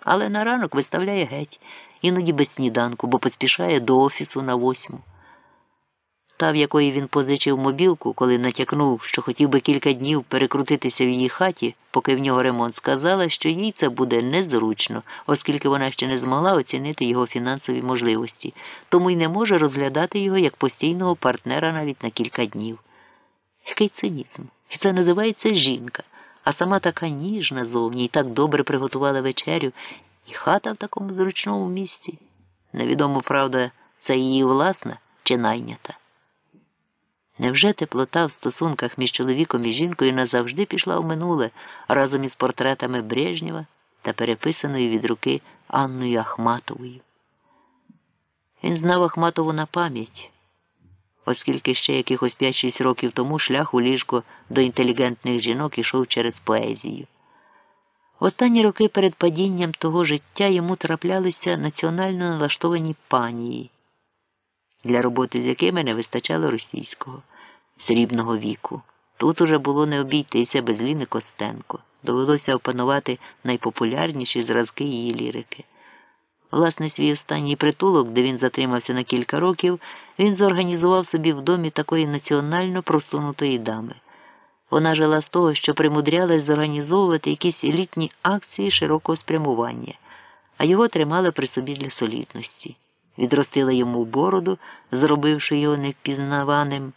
Але на ранок виставляє геть, іноді без сніданку, бо поспішає до офісу на восьму. Та, в якої він позичив мобілку, коли натякнув, що хотів би кілька днів перекрутитися в її хаті, поки в нього ремонт, сказала, що їй це буде незручно, оскільки вона ще не змогла оцінити його фінансові можливості, тому й не може розглядати його як постійного партнера навіть на кілька днів. Який цинізм? І це називається жінка, а сама така ніжна зовні і так добре приготувала вечерю, і хата в такому зручному місці. Невідомо, правда, це її власна чи найнята. Невже теплота в стосунках між чоловіком і жінкою назавжди пішла в минуле разом із портретами Брежнєва та переписаною від руки Анною Ахматовою? Він знав Ахматову на пам'ять, оскільки ще якихось 5-6 років тому шлях у ліжко до інтелігентних жінок ішов через поезію. В останні роки перед падінням того життя йому траплялися національно налаштовані панії для роботи з якими не вистачало російського, срібного віку. Тут уже було не обійтися без Ліни Костенко. Довелося опанувати найпопулярніші зразки її лірики. Власне, свій останній притулок, де він затримався на кілька років, він зорганізував собі в домі такої національно просунутої дами. Вона жила з того, що примудрялась зорганізовувати якісь елітні акції широкого спрямування, а його тримали при собі для солідності відростила йому бороду, зробивши його невпізнаваним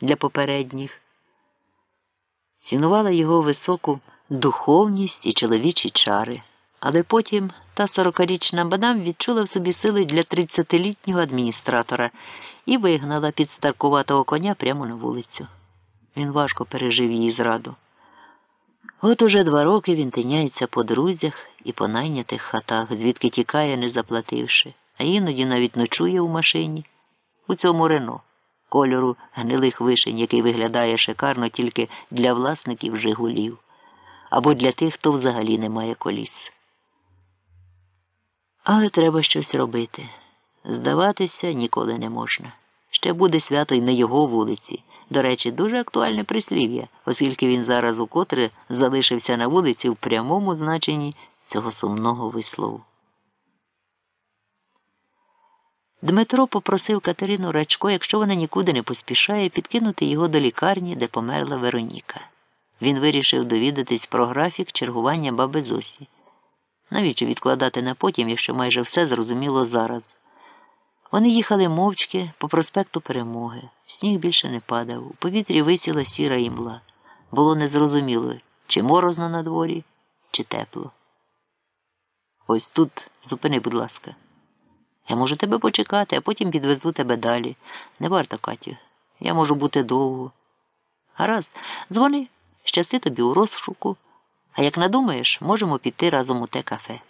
для попередніх, цінувала його високу духовність і чоловічі чари. Але потім та сорокарічна мадам відчула в собі сили для тридцятилітнього адміністратора і вигнала підстаркуватого коня прямо на вулицю. Він важко пережив її зраду. От уже два роки він тиняється по друзях і по найнятих хатах, звідки тікає, не заплативши, а іноді навіть ночує у машині, у цьому Рено, кольору гнилих вишень, який виглядає шикарно тільки для власників Жигулів або для тих, хто взагалі не має коліс. Але треба щось робити. Здаватися ніколи не можна. Ще буде свято й на його вулиці. До речі, дуже актуальне прислів'я, оскільки він зараз укотре залишився на вулиці в прямому значенні цього сумного вислову. Дмитро попросив Катерину Рачко, якщо вона нікуди не поспішає, підкинути його до лікарні, де померла Вероніка. Він вирішив довідатись про графік чергування баби Зосі. Навіщо відкладати на потім, якщо майже все зрозуміло зараз? Вони їхали мовчки по проспекту Перемоги. Сніг більше не падав, у повітрі висіла сіра імла. Було незрозуміло, чи морозно на дворі, чи тепло. Ось тут зупини, будь ласка. Я можу тебе почекати, а потім підвезу тебе далі. Не варто, Катю. Я можу бути довго. Гаразд, дзвони, щасти тобі у розшуку, а як надумаєш, можемо піти разом у те кафе.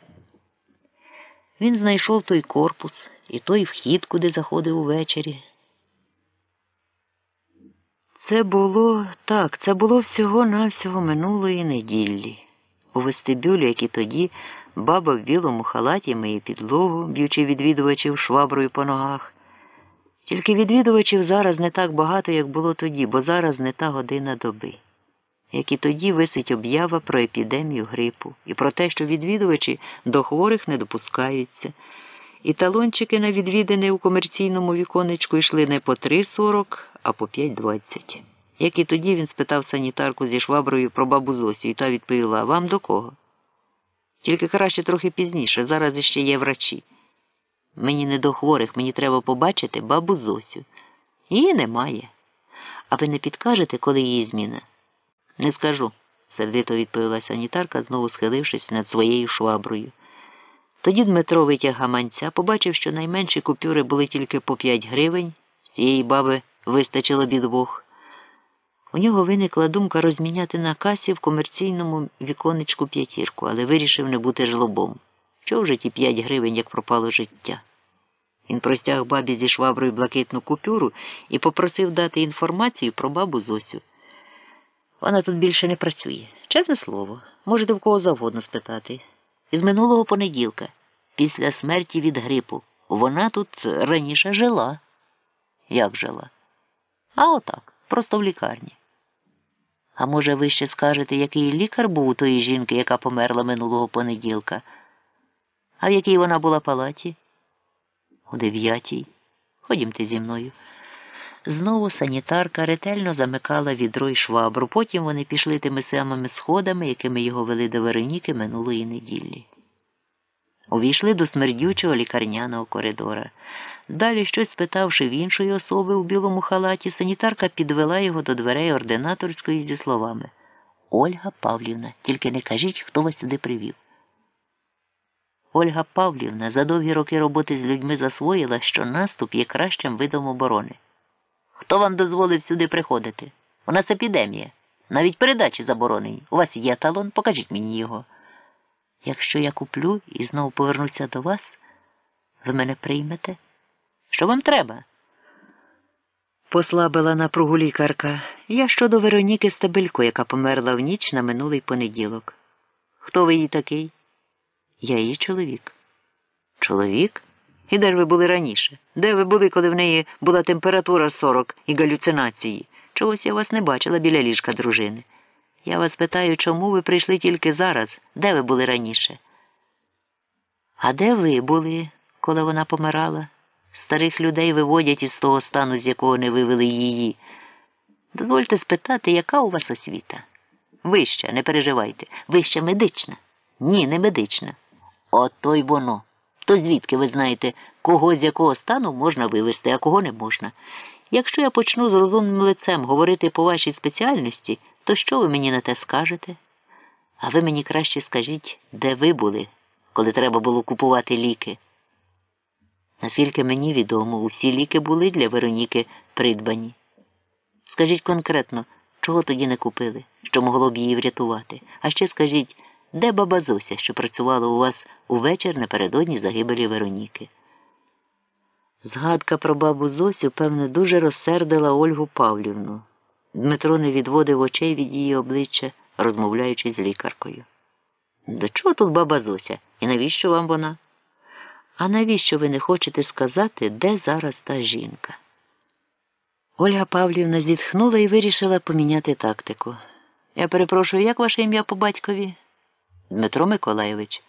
Він знайшов той корпус і той вхід, куди заходив увечері. Це було так, це було всього-навсього минулої неділі. У вестибюлі, як і тоді, баба в білому халаті миє підлогу, б'ючи відвідувачів шваброю по ногах. Тільки відвідувачів зараз не так багато, як було тоді, бо зараз не та година доби. Як і тоді висить об'ява про епідемію грипу і про те, що відвідувачі до хворих не допускаються. І талончики на відвідини у комерційному віконечку йшли не по 3,40, а по 5,20. Як і тоді він спитав санітарку зі шваброю про бабу Зосю, і та відповіла Вам до кого? Тільки краще трохи пізніше, зараз іще є врачі. Мені не до хворих, мені треба побачити бабу Зосю. Її немає. А ви не підкажете, коли її зміна? Не скажу, сердито відповіла санітарка, знову схилившись над своєю шваброю. Тоді Дмитро витяг гаманця, побачив, що найменші купюри були тільки по 5 гривень, з цієї баби вистачило б двох. У нього виникла думка розміняти на касі в комерційному віконечку п'ятірку, але вирішив не бути жлобом. Що вже ті 5 гривень, як пропало життя? Він простяг бабі зі шваброю блакитну купюру і попросив дати інформацію про бабу Зосю. Вона тут більше не працює. Чесне слово, можете в кого завгодно спитати. Із минулого понеділка, після смерті від грипу, вона тут раніше жила. Як жила? А отак, просто в лікарні. А може, ви ще скажете, який лікар був у тої жінки, яка померла минулого понеділка? А в якій вона була палаті? У дев'ятій. Ходімте зі мною. Знову санітарка ретельно замикала відро й швабру. Потім вони пішли тими самими сходами, якими його вели до Вероніки минулої неділі. Увійшли до смердючого лікарняного коридора. Далі, щось спитавши в іншої особи у білому халаті, санітарка підвела його до дверей ординаторської зі словами Ольга Павлівна, тільки не кажіть, хто вас сюди привів. Ольга Павлівна за довгі роки роботи з людьми засвоїла, що наступ є кращим видом оборони. Хто вам дозволив сюди приходити? У нас епідемія. Навіть передачі заборонені. У вас є талон, покажіть мені його. Якщо я куплю і знову повернуся до вас, ви мене приймете? Що вам треба? Послабила напругу лікарка. Я щодо Вероніки Стебелько, яка померла в ніч на минулий понеділок. Хто ви їй такий? Я її чоловік. Чоловік? І де ж ви були раніше? Де ви були, коли в неї була температура 40 і галюцинації? Чогось я вас не бачила біля ліжка дружини. Я вас питаю, чому ви прийшли тільки зараз? Де ви були раніше? А де ви були, коли вона помирала? Старих людей виводять із того стану, з якого не вивели її. Дозвольте спитати, яка у вас освіта? Вища, не переживайте, вища медична? Ні, не медична. Ото й воно. То звідки ви знаєте, кого з якого стану можна вивести, а кого не можна? Якщо я почну з розумним лицем говорити по вашій спеціальності, то що ви мені на те скажете? А ви мені краще скажіть, де ви були, коли треба було купувати ліки? Наскільки мені відомо, усі ліки були для Вероніки придбані. Скажіть конкретно, Чого тоді не купили, що могло б її врятувати? А ще скажіть, де баба Зося, що працювала у вас увечір напередодні загибелі Вероніки? Згадка про бабу Зосю, певне, дуже розсердила Ольгу Павлівну. Дмитро не відводив очей від її обличчя, розмовляючи з лікаркою. До чого тут баба Зося? І навіщо вам вона? А навіщо ви не хочете сказати, де зараз та жінка? Ольга Павлівна зітхнула і вирішила поміняти тактику. Я перепрошую, як ваше ім'я по батькові? Дмитро Миколайович.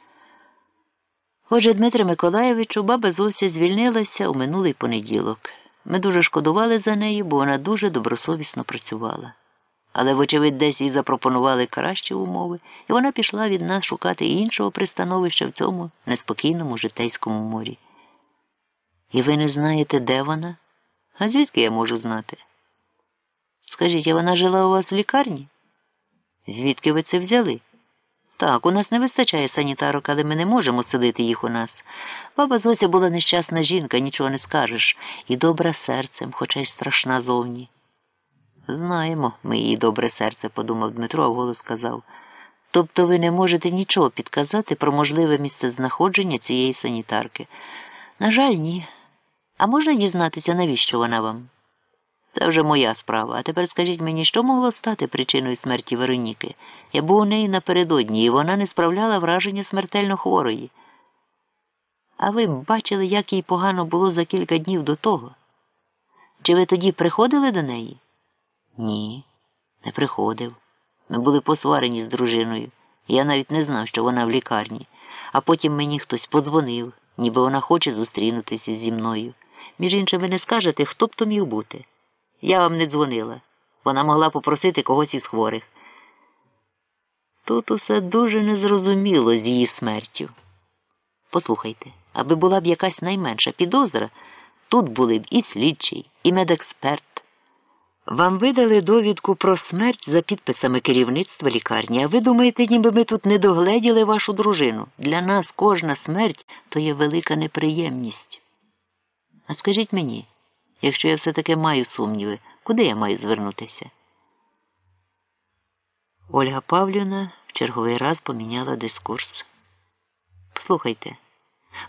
Отже, Дмитре Миколайовичу, баба Зося звільнилася у минулий понеділок. Ми дуже шкодували за неї, бо вона дуже добросовісно працювала. Але, вочевидь, десь їй запропонували кращі умови, і вона пішла від нас шукати іншого пристановища в цьому неспокійному житейському морі. І ви не знаєте, де вона? А звідки я можу знати? Скажіть, а вона жила у вас в лікарні? Звідки ви це взяли? Так, у нас не вистачає санітарок, але ми не можемо сидити їх у нас. Баба Зося була нещасна жінка, нічого не скажеш, і добра серцем, хоча й страшна зовні. Знаємо, ми її добре серце, подумав Дмитро, а вголос сказав. Тобто ви не можете нічого підказати про можливе місцезнаходження цієї санітарки. На жаль, ні. А можна дізнатися, навіщо вона вам? Це вже моя справа. А тепер скажіть мені, що могло стати причиною смерті Вероніки? Я був у неї напередодні, і вона не справляла враження смертельно хворої. А ви бачили, як їй погано було за кілька днів до того? Чи ви тоді приходили до неї? Ні, не приходив. Ми були посварені з дружиною. Я навіть не знав, що вона в лікарні, а потім мені хтось подзвонив, ніби вона хоче зустрінутися зі мною. Між іншим, ви не скажете, хто б то міг бути. Я вам не дзвонила. Вона могла попросити когось із хворих. Тут усе дуже незрозуміло з її смертю. Послухайте, аби була б якась найменша підозра, тут були б і слідчий, і медексперт. Вам видали довідку про смерть за підписами керівництва лікарні, а ви думаєте, ніби ми тут не догледіли вашу дружину. Для нас кожна смерть то є велика неприємність. А скажіть мені, якщо я все-таки маю сумніви, куди я маю звернутися? Ольга Павлівна в черговий раз поміняла дискурс. Послухайте,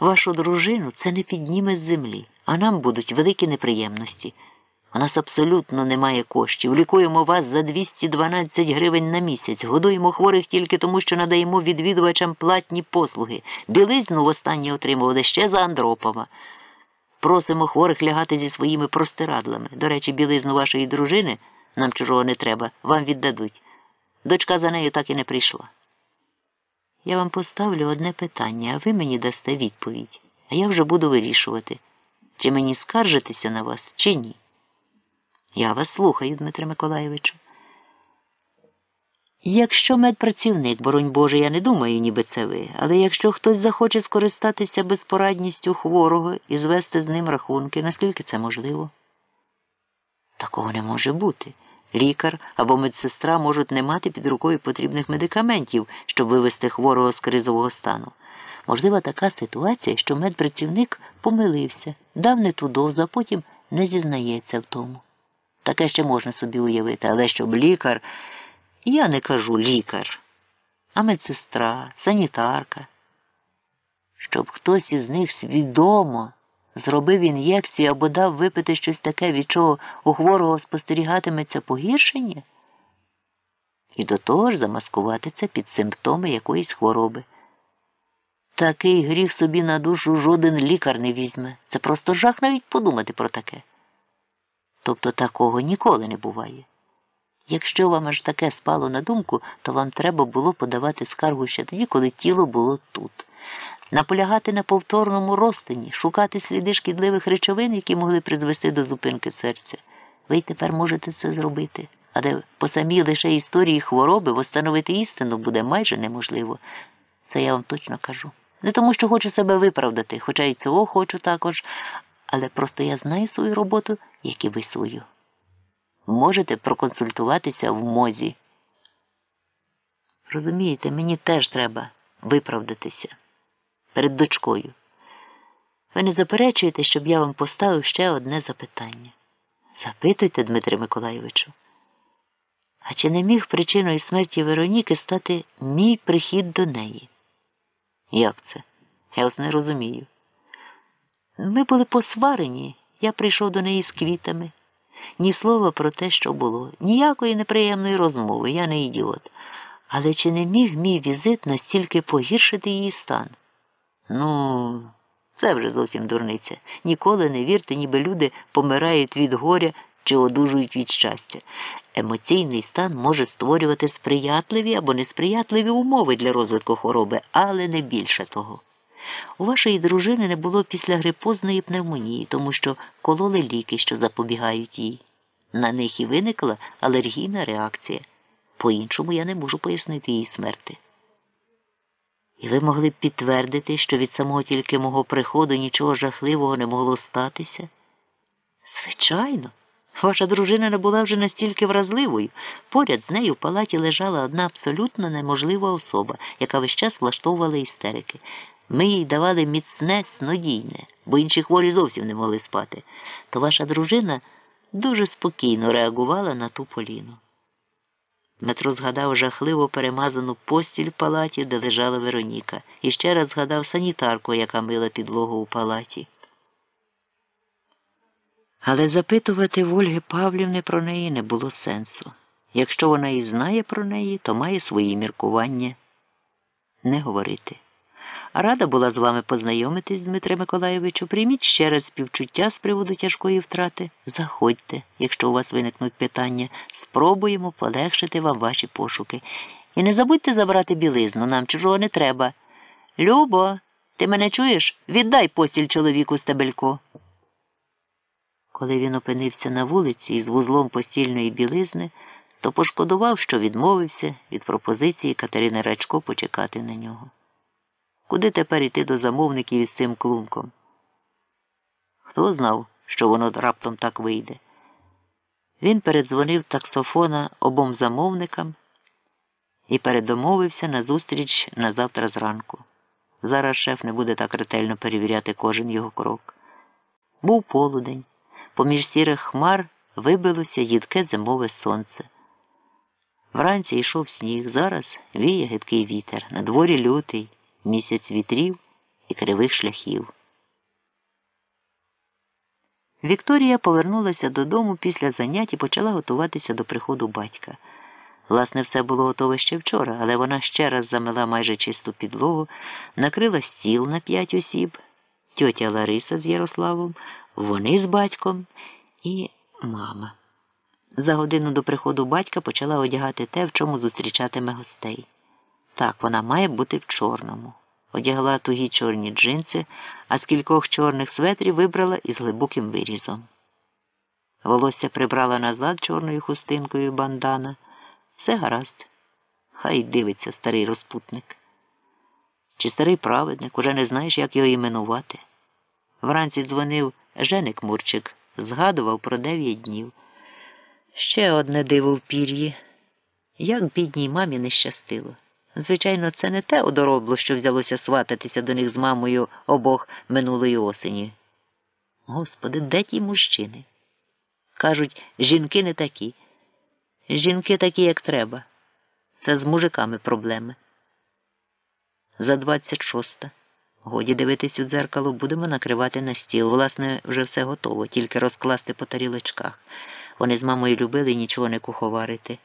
вашу дружину це не підніме з землі, а нам будуть великі неприємності. У нас абсолютно немає коштів. Лікуємо вас за 212 гривень на місяць, годуємо хворих тільки тому, що надаємо відвідувачам платні послуги. Білизну востаннє отримували ще за Андропова. Просимо хворих лягати зі своїми простирадлами. До речі, білизну вашої дружини, нам чужого не треба, вам віддадуть. Дочка за нею так і не прийшла. Я вам поставлю одне питання, а ви мені дасте відповідь, а я вже буду вирішувати, чи мені скаржитися на вас, чи ні. Я вас слухаю, Дмитре Миколаєвичу. Якщо медпрацівник, боронь Боже, я не думаю, ніби це ви, але якщо хтось захоче скористатися безпорадністю хворого і звести з ним рахунки, наскільки це можливо? Такого не може бути. Лікар або медсестра можуть не мати під рукою потрібних медикаментів, щоб вивести хворого з кризового стану. Можлива така ситуація, що медпрацівник помилився, дав не ту дозу, потім не зізнається в тому. Таке ще можна собі уявити, але щоб лікар, я не кажу лікар, а медсестра, санітарка, щоб хтось із них свідомо зробив ін'єкцію або дав випити щось таке, від чого у хворого спостерігатиметься погіршення, і до того ж замаскувати це під симптоми якоїсь хвороби. Такий гріх собі на душу жоден лікар не візьме. Це просто жах навіть подумати про таке. Тобто такого ніколи не буває. Якщо вам аж таке спало на думку, то вам треба було подавати скаргу ще тоді, коли тіло було тут. Наполягати на повторному розтині, шукати сліди шкідливих речовин, які могли призвести до зупинки серця. Ви й тепер можете це зробити, але по самій лише історії хвороби встановити істину буде майже неможливо. Це я вам точно кажу. Не тому, що хочу себе виправдати, хоча й цього хочу також, але просто я знаю свою роботу, як і ви свою. Можете проконсультуватися в мозі. Розумієте, мені теж треба виправдатися перед дочкою. Ви не заперечуєте, щоб я вам поставив ще одне запитання. Запитуйте, Дмитре Миколайовичу. А чи не міг причиною смерті Вероніки стати мій прихід до неї? Як це? Я ось не розумію. Ми були посварені, я прийшов до неї з квітами. Ні слова про те, що було, ніякої неприємної розмови, я не ідіот. Але чи не міг мій візит настільки погіршити її стан? Ну, це вже зовсім дурниця. Ніколи не вірте, ніби люди помирають від горя чи одужують від щастя. Емоційний стан може створювати сприятливі або несприятливі умови для розвитку хвороби, але не більше того. У вашої дружини не було післягрипозної пневмонії, тому що кололи ліки, що запобігають їй. На них і виникла алергійна реакція. По-іншому я не можу пояснити її смерти. І ви могли б підтвердити, що від самого тільки мого приходу нічого жахливого не могло статися? Звичайно, ваша дружина не була вже настільки вразливою. Поряд з нею в палаті лежала одна абсолютно неможлива особа, яка весь час влаштовувала істерики. Ми їй давали міцне, снодійне, бо інші хворі зовсім не могли спати. То ваша дружина дуже спокійно реагувала на ту поліну. Дмитро згадав жахливо перемазану постіль в палаті, де лежала Вероніка, і ще раз згадав санітарку, яка мила підлогу у палаті. Але запитувати в Ольги Павлівни про неї не було сенсу. Якщо вона і знає про неї, то має свої міркування не говорити. Рада була з вами познайомитись, Дмитре Миколайовичу. Прийміть ще раз співчуття з приводу тяжкої втрати. Заходьте, якщо у вас виникнуть питання, спробуємо полегшити вам ваші пошуки. І не забудьте забрати білизну, нам чужого не треба. Любо, ти мене чуєш? Віддай постіль чоловіку стебелько. Коли він опинився на вулиці із вузлом постільної білизни, то пошкодував, що відмовився від пропозиції Катерини Рачко почекати на нього. Куди тепер йти до замовників із цим клунком? Хто знав, що воно раптом так вийде? Він передзвонив таксофона обом замовникам і передомовився на зустріч на завтра зранку. Зараз шеф не буде так ретельно перевіряти кожен його крок. Був полудень, поміж сірих хмар вибилося їдке зимове сонце. Вранці йшов сніг, зараз віє гидкий вітер, на дворі лютий місяць вітрів і кривих шляхів. Вікторія повернулася додому після занять і почала готуватися до приходу батька. Власне, все було готове ще вчора, але вона ще раз замила майже чисту підлогу, накрила стіл на п'ять осіб, тьотя Лариса з Ярославом, вони з батьком і мама. За годину до приходу батька почала одягати те, в чому зустрічатиме гостей. Так, вона має бути в чорному. Одягла тугі чорні джинси, а з кількох чорних светрів вибрала із глибоким вирізом. Волосся прибрала назад чорною хустинкою бандана. Все гаразд. Хай дивиться старий розпутник. Чи старий праведник, уже не знаєш, як його іменувати. Вранці дзвонив Женик Мурчик, згадував про дев'ять днів. Ще одне диво в пір'ї. Як бідній мамі не щастило. Звичайно, це не те одоробло, що взялося свататися до них з мамою обох минулої осені. Господи, де ті мужчини? Кажуть, жінки не такі. Жінки такі, як треба. Це з мужиками проблеми. За двадцять шоста. Годі дивитись у дзеркало, будемо накривати на стіл. Власне, вже все готово, тільки розкласти по тарілочках. Вони з мамою любили нічого не куховарити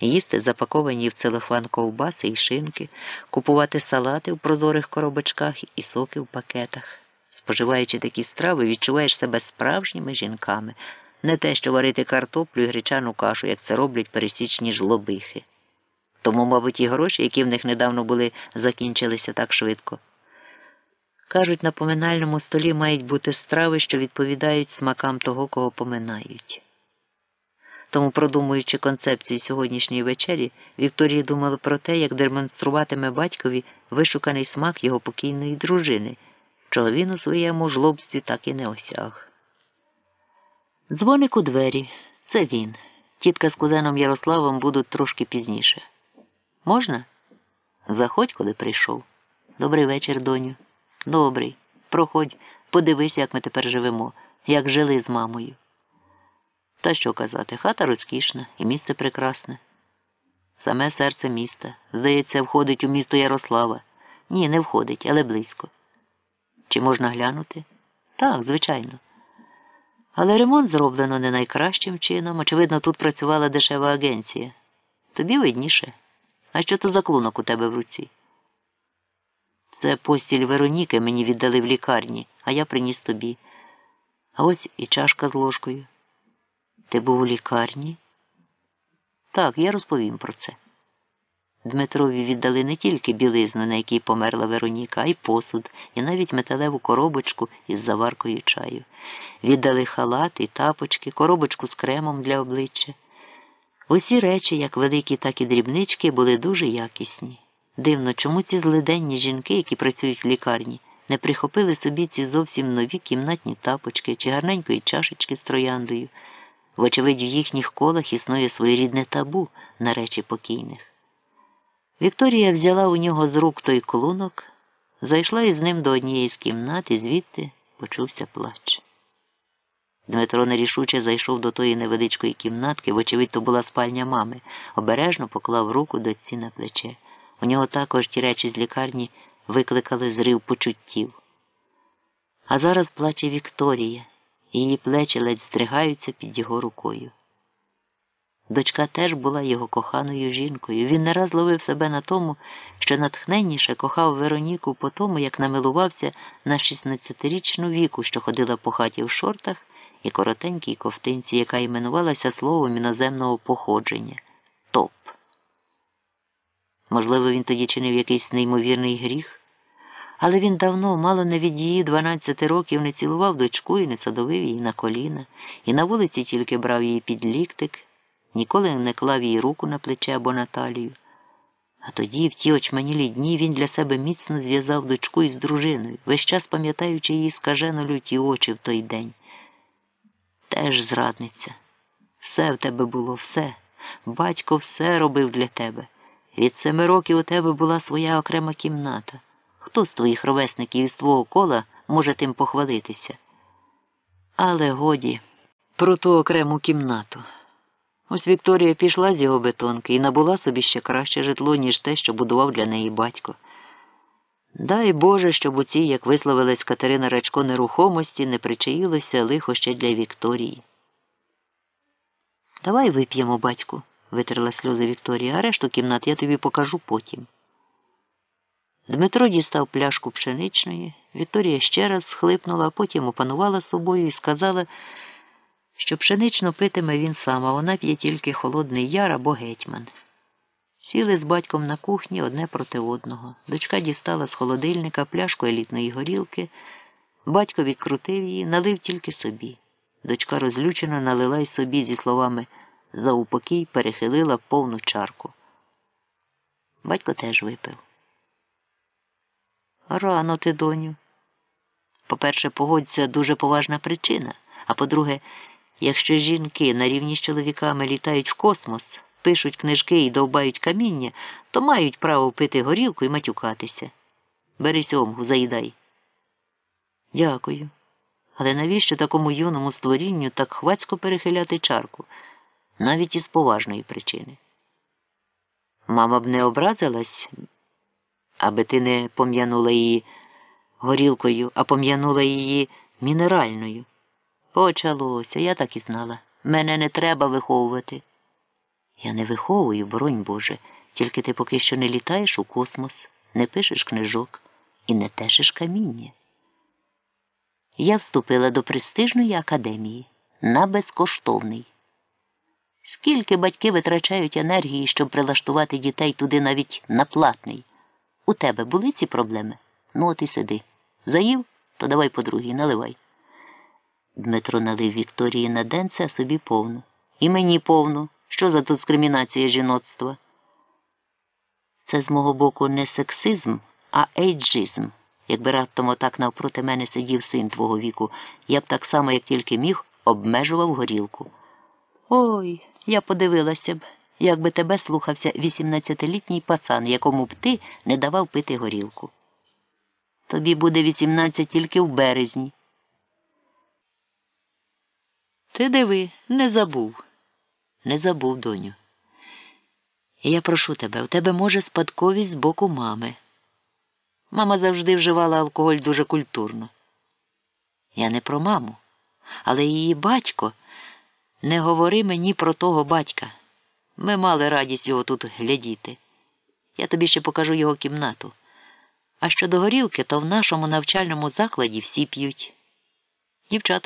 їсти запаковані в целофан ковбаси і шинки, купувати салати в прозорих коробочках і соки в пакетах. Споживаючи такі страви, відчуваєш себе справжніми жінками, не те, що варити картоплю і гречану кашу, як це роблять пересічні жлобихи. Тому, мабуть, і гроші, які в них недавно були, закінчилися так швидко. Кажуть, на поминальному столі мають бути страви, що відповідають смакам того, кого поминають. Тому, продумуючи концепцію сьогоднішньої вечері, Вікторія думала про те, як демонструватиме батькові вишуканий смак його покійної дружини, чого він у своєму жлобстві так і не осяг. Дзвоник у двері це він. Тітка з кузеном Ярославом будуть трошки пізніше. Можна? Заходь, коли прийшов. Добрий вечір, доню. Добрий. Проходь, подивися, як ми тепер живемо, як жили з мамою. Та що казати, хата розкішна і місце прекрасне. Саме серце міста. Здається, входить у місто Ярослава. Ні, не входить, але близько. Чи можна глянути? Так, звичайно. Але ремонт зроблено не найкращим чином. Очевидно, тут працювала дешева агенція. Тобі видніше. А що це за клунок у тебе в руці? Це постіль Вероніки мені віддали в лікарні, а я приніс тобі. А ось і чашка з ложкою. Ти був у лікарні? Так, я розповім про це. Дмитрові віддали не тільки білизну, на якій померла Вероніка, а й посуд, і навіть металеву коробочку із заваркою чаю. Віддали халат і тапочки, коробочку з кремом для обличчя. Усі речі, як великі, так і дрібнички, були дуже якісні. Дивно, чому ці злиденні жінки, які працюють в лікарні, не прихопили собі ці зовсім нові кімнатні тапочки чи гарненької чашечки з трояндою. Вочевидь, в їхніх колах існує своєрідне табу на речі покійних. Вікторія взяла у нього з рук той колунок, зайшла із ним до однієї з кімнат і звідти почувся плач. Дмитро нерішуче зайшов до тої невеличкої кімнатки, вочевидь, то була спальня мами, обережно поклав руку дочці на плече. У нього також ті речі з лікарні викликали зрив почуттів. А зараз плаче Вікторія, її плечі ледь здригаються під його рукою. Дочка теж була його коханою жінкою. Він не раз ловив себе на тому, що натхненніше кохав Вероніку по тому, як намилувався на 16-річну віку, що ходила по хаті в шортах і коротенькій ковтинці, яка іменувалася словом іноземного походження топ. Можливо, він тоді чинив якийсь неймовірний гріх, але він давно, мало не від її 12 років, не цілував дочку і не садовив її на коліна, і на вулиці тільки брав її під ліктик, ніколи не клав їй руку на плече або на талію. А тоді, в ті очманілі дні, він для себе міцно зв'язав дочку із дружиною, весь час пам'ятаючи її скажено люті очі в той день. Теж зрадниця. Все в тебе було, все. Батько все робив для тебе. Від семи років у тебе була своя окрема кімната. Хто з твоїх ровесників із твого кола може тим похвалитися? Але годі про ту окрему кімнату. Ось Вікторія пішла з його бетонки і набула собі ще краще житло, ніж те, що будував для неї батько. Дай Боже, щоб у цій, як висловилась Катерина Рачко, нерухомості не причаїлося лихо ще для Вікторії. Давай вип'ємо, батьку, витерла сльози Вікторія, а решту кімнат я тобі покажу потім. Дмитро дістав пляшку пшеничної. Вікторія ще раз схлипнула, а потім опанувала собою і сказала, що пшенично питиме він сам, а вона п'є тільки холодний яр або гетьман. Сіли з батьком на кухні одне проти одного. Дочка дістала з холодильника пляшку елітної горілки. Батько відкрутив її, налив тільки собі. Дочка розлючено налила й собі зі словами за упокій перехилила повну чарку. Батько теж випив. Рано ти, доню. По-перше, погодься дуже поважна причина. А по-друге, якщо жінки на рівні з чоловіками літають в космос, пишуть книжки і довбають каміння, то мають право пити горілку і матюкатися. Бери сьомгу, заїдай. Дякую. Але навіщо такому юному створінню так хвацько перехиляти чарку, навіть із поважної причини? Мама б не образилась, аби ти не пом'янула її горілкою, а пом'янула її мінеральною. Почалося, я так і знала. Мене не треба виховувати. Я не виховую, боронь Боже, тільки ти поки що не літаєш у космос, не пишеш книжок і не тешиш каміння. Я вступила до престижної академії на безкоштовний. Скільки батьки витрачають енергії, щоб прилаштувати дітей туди навіть на платний? У тебе були ці проблеми? Ну, от і сиди. Заїв, то давай по другій, наливай. Дмитро налив Вікторії на денце, а собі повну. І мені повну. Що за дискримінація жіноцтва? Це з мого боку не сексизм, а ейджизм. Якби раптом отак навпроти мене сидів син твого віку, я б так само, як тільки міг, обмежував горілку. Ой, я подивилася б, як би тебе слухався вісімнадцятилітній пацан, якому б ти не давав пити горілку. Тобі буде вісімнадцять тільки в березні. Ти диви, не забув. Не забув, доню. Я прошу тебе, у тебе може спадковість з боку мами. Мама завжди вживала алкоголь дуже культурно. Я не про маму, але її батько не говори мені про того батька. Ми мали радість його тут глядіти. Я тобі ще покажу його кімнату. А щодо горілки, то в нашому навчальному закладі всі п'ють. Дівчата